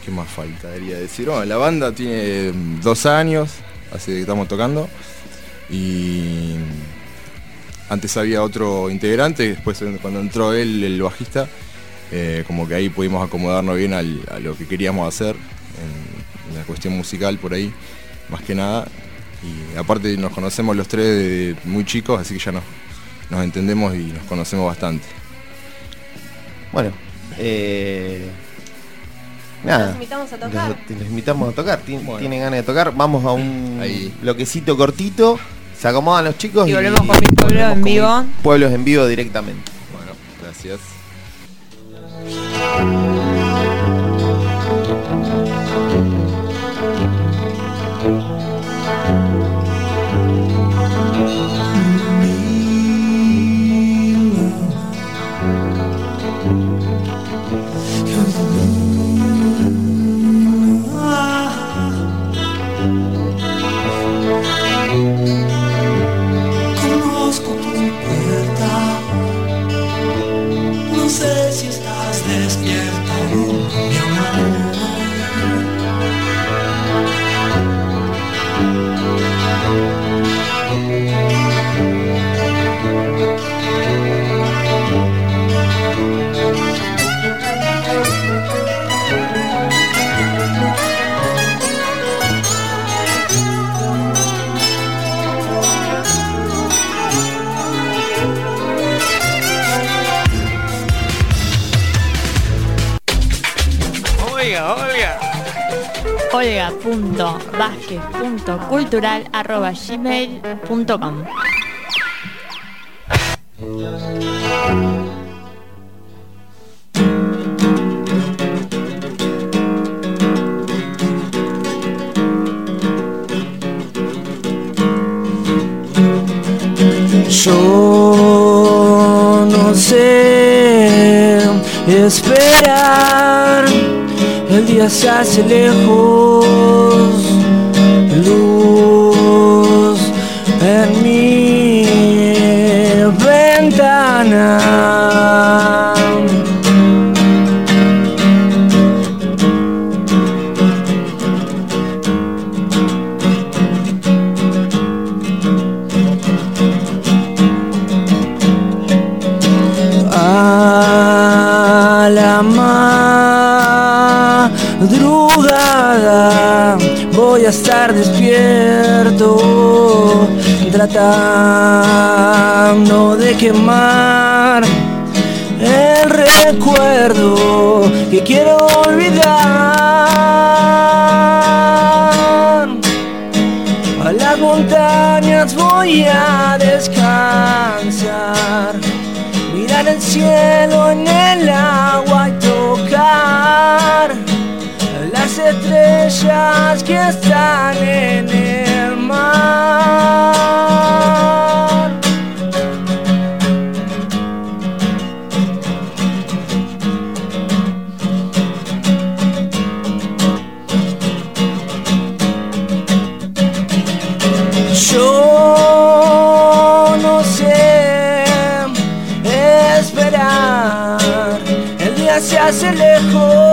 qué más faltaría decir. Bueno, la banda tiene dos años, así que estamos tocando. Y antes había otro integrante, después cuando entró él, el bajista, eh, como que ahí pudimos acomodarnos bien a lo que queríamos hacer en, en la cuestión musical por ahí, más que nada. Y aparte nos conocemos los tres de muy chicos, así que ya nos, nos entendemos y nos conocemos bastante. Bueno, eh, nada. Los invitamos a tocar. Los, los invitamos a tocar. Tien- Tienen ganas de tocar. Vamos a un bloquecito cortito. Se acomodan los chicos Y volvemos con Mil Pueblos volvemos en con vivo. Pueblos en vivo directamente. Bueno, gracias. olga.vázquez.cultural.gmail.com Yo no sé esperar, el día se hace lejos, a la madrugada voy a estar despierto tratando de quemar el recuerdo que quiero olvidar. A las montañas voy a descansar. Mirar el cielo en el agua y tocar las estrellas que están en el mar. Yo no sé esperar, el día se hace lejos.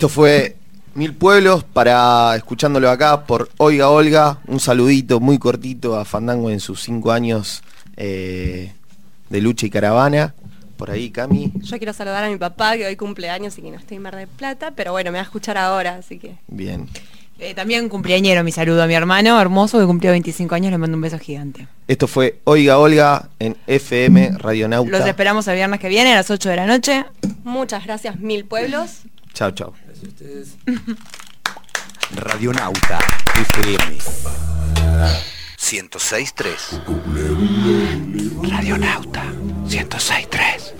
Esto fue Mil Pueblos para escuchándolo acá por Oiga Olga. Un saludito muy cortito a Fandango en sus cinco años eh, de lucha y caravana. Por ahí, Cami. Yo quiero saludar a mi papá que hoy cumple años y que no estoy en Mar del Plata, pero bueno, me va a escuchar ahora, así que Bien. Eh, también cumpleañero, mi saludo a mi hermano hermoso que cumplió 25 años, le mando un beso gigante. Esto fue Oiga Olga en FM Radionauta. Los esperamos el viernes que viene a las 8 de la noche. muchas gracias, mil pueblos. Chao, chao. Radionauta FM 106.3 Radionauta 106.3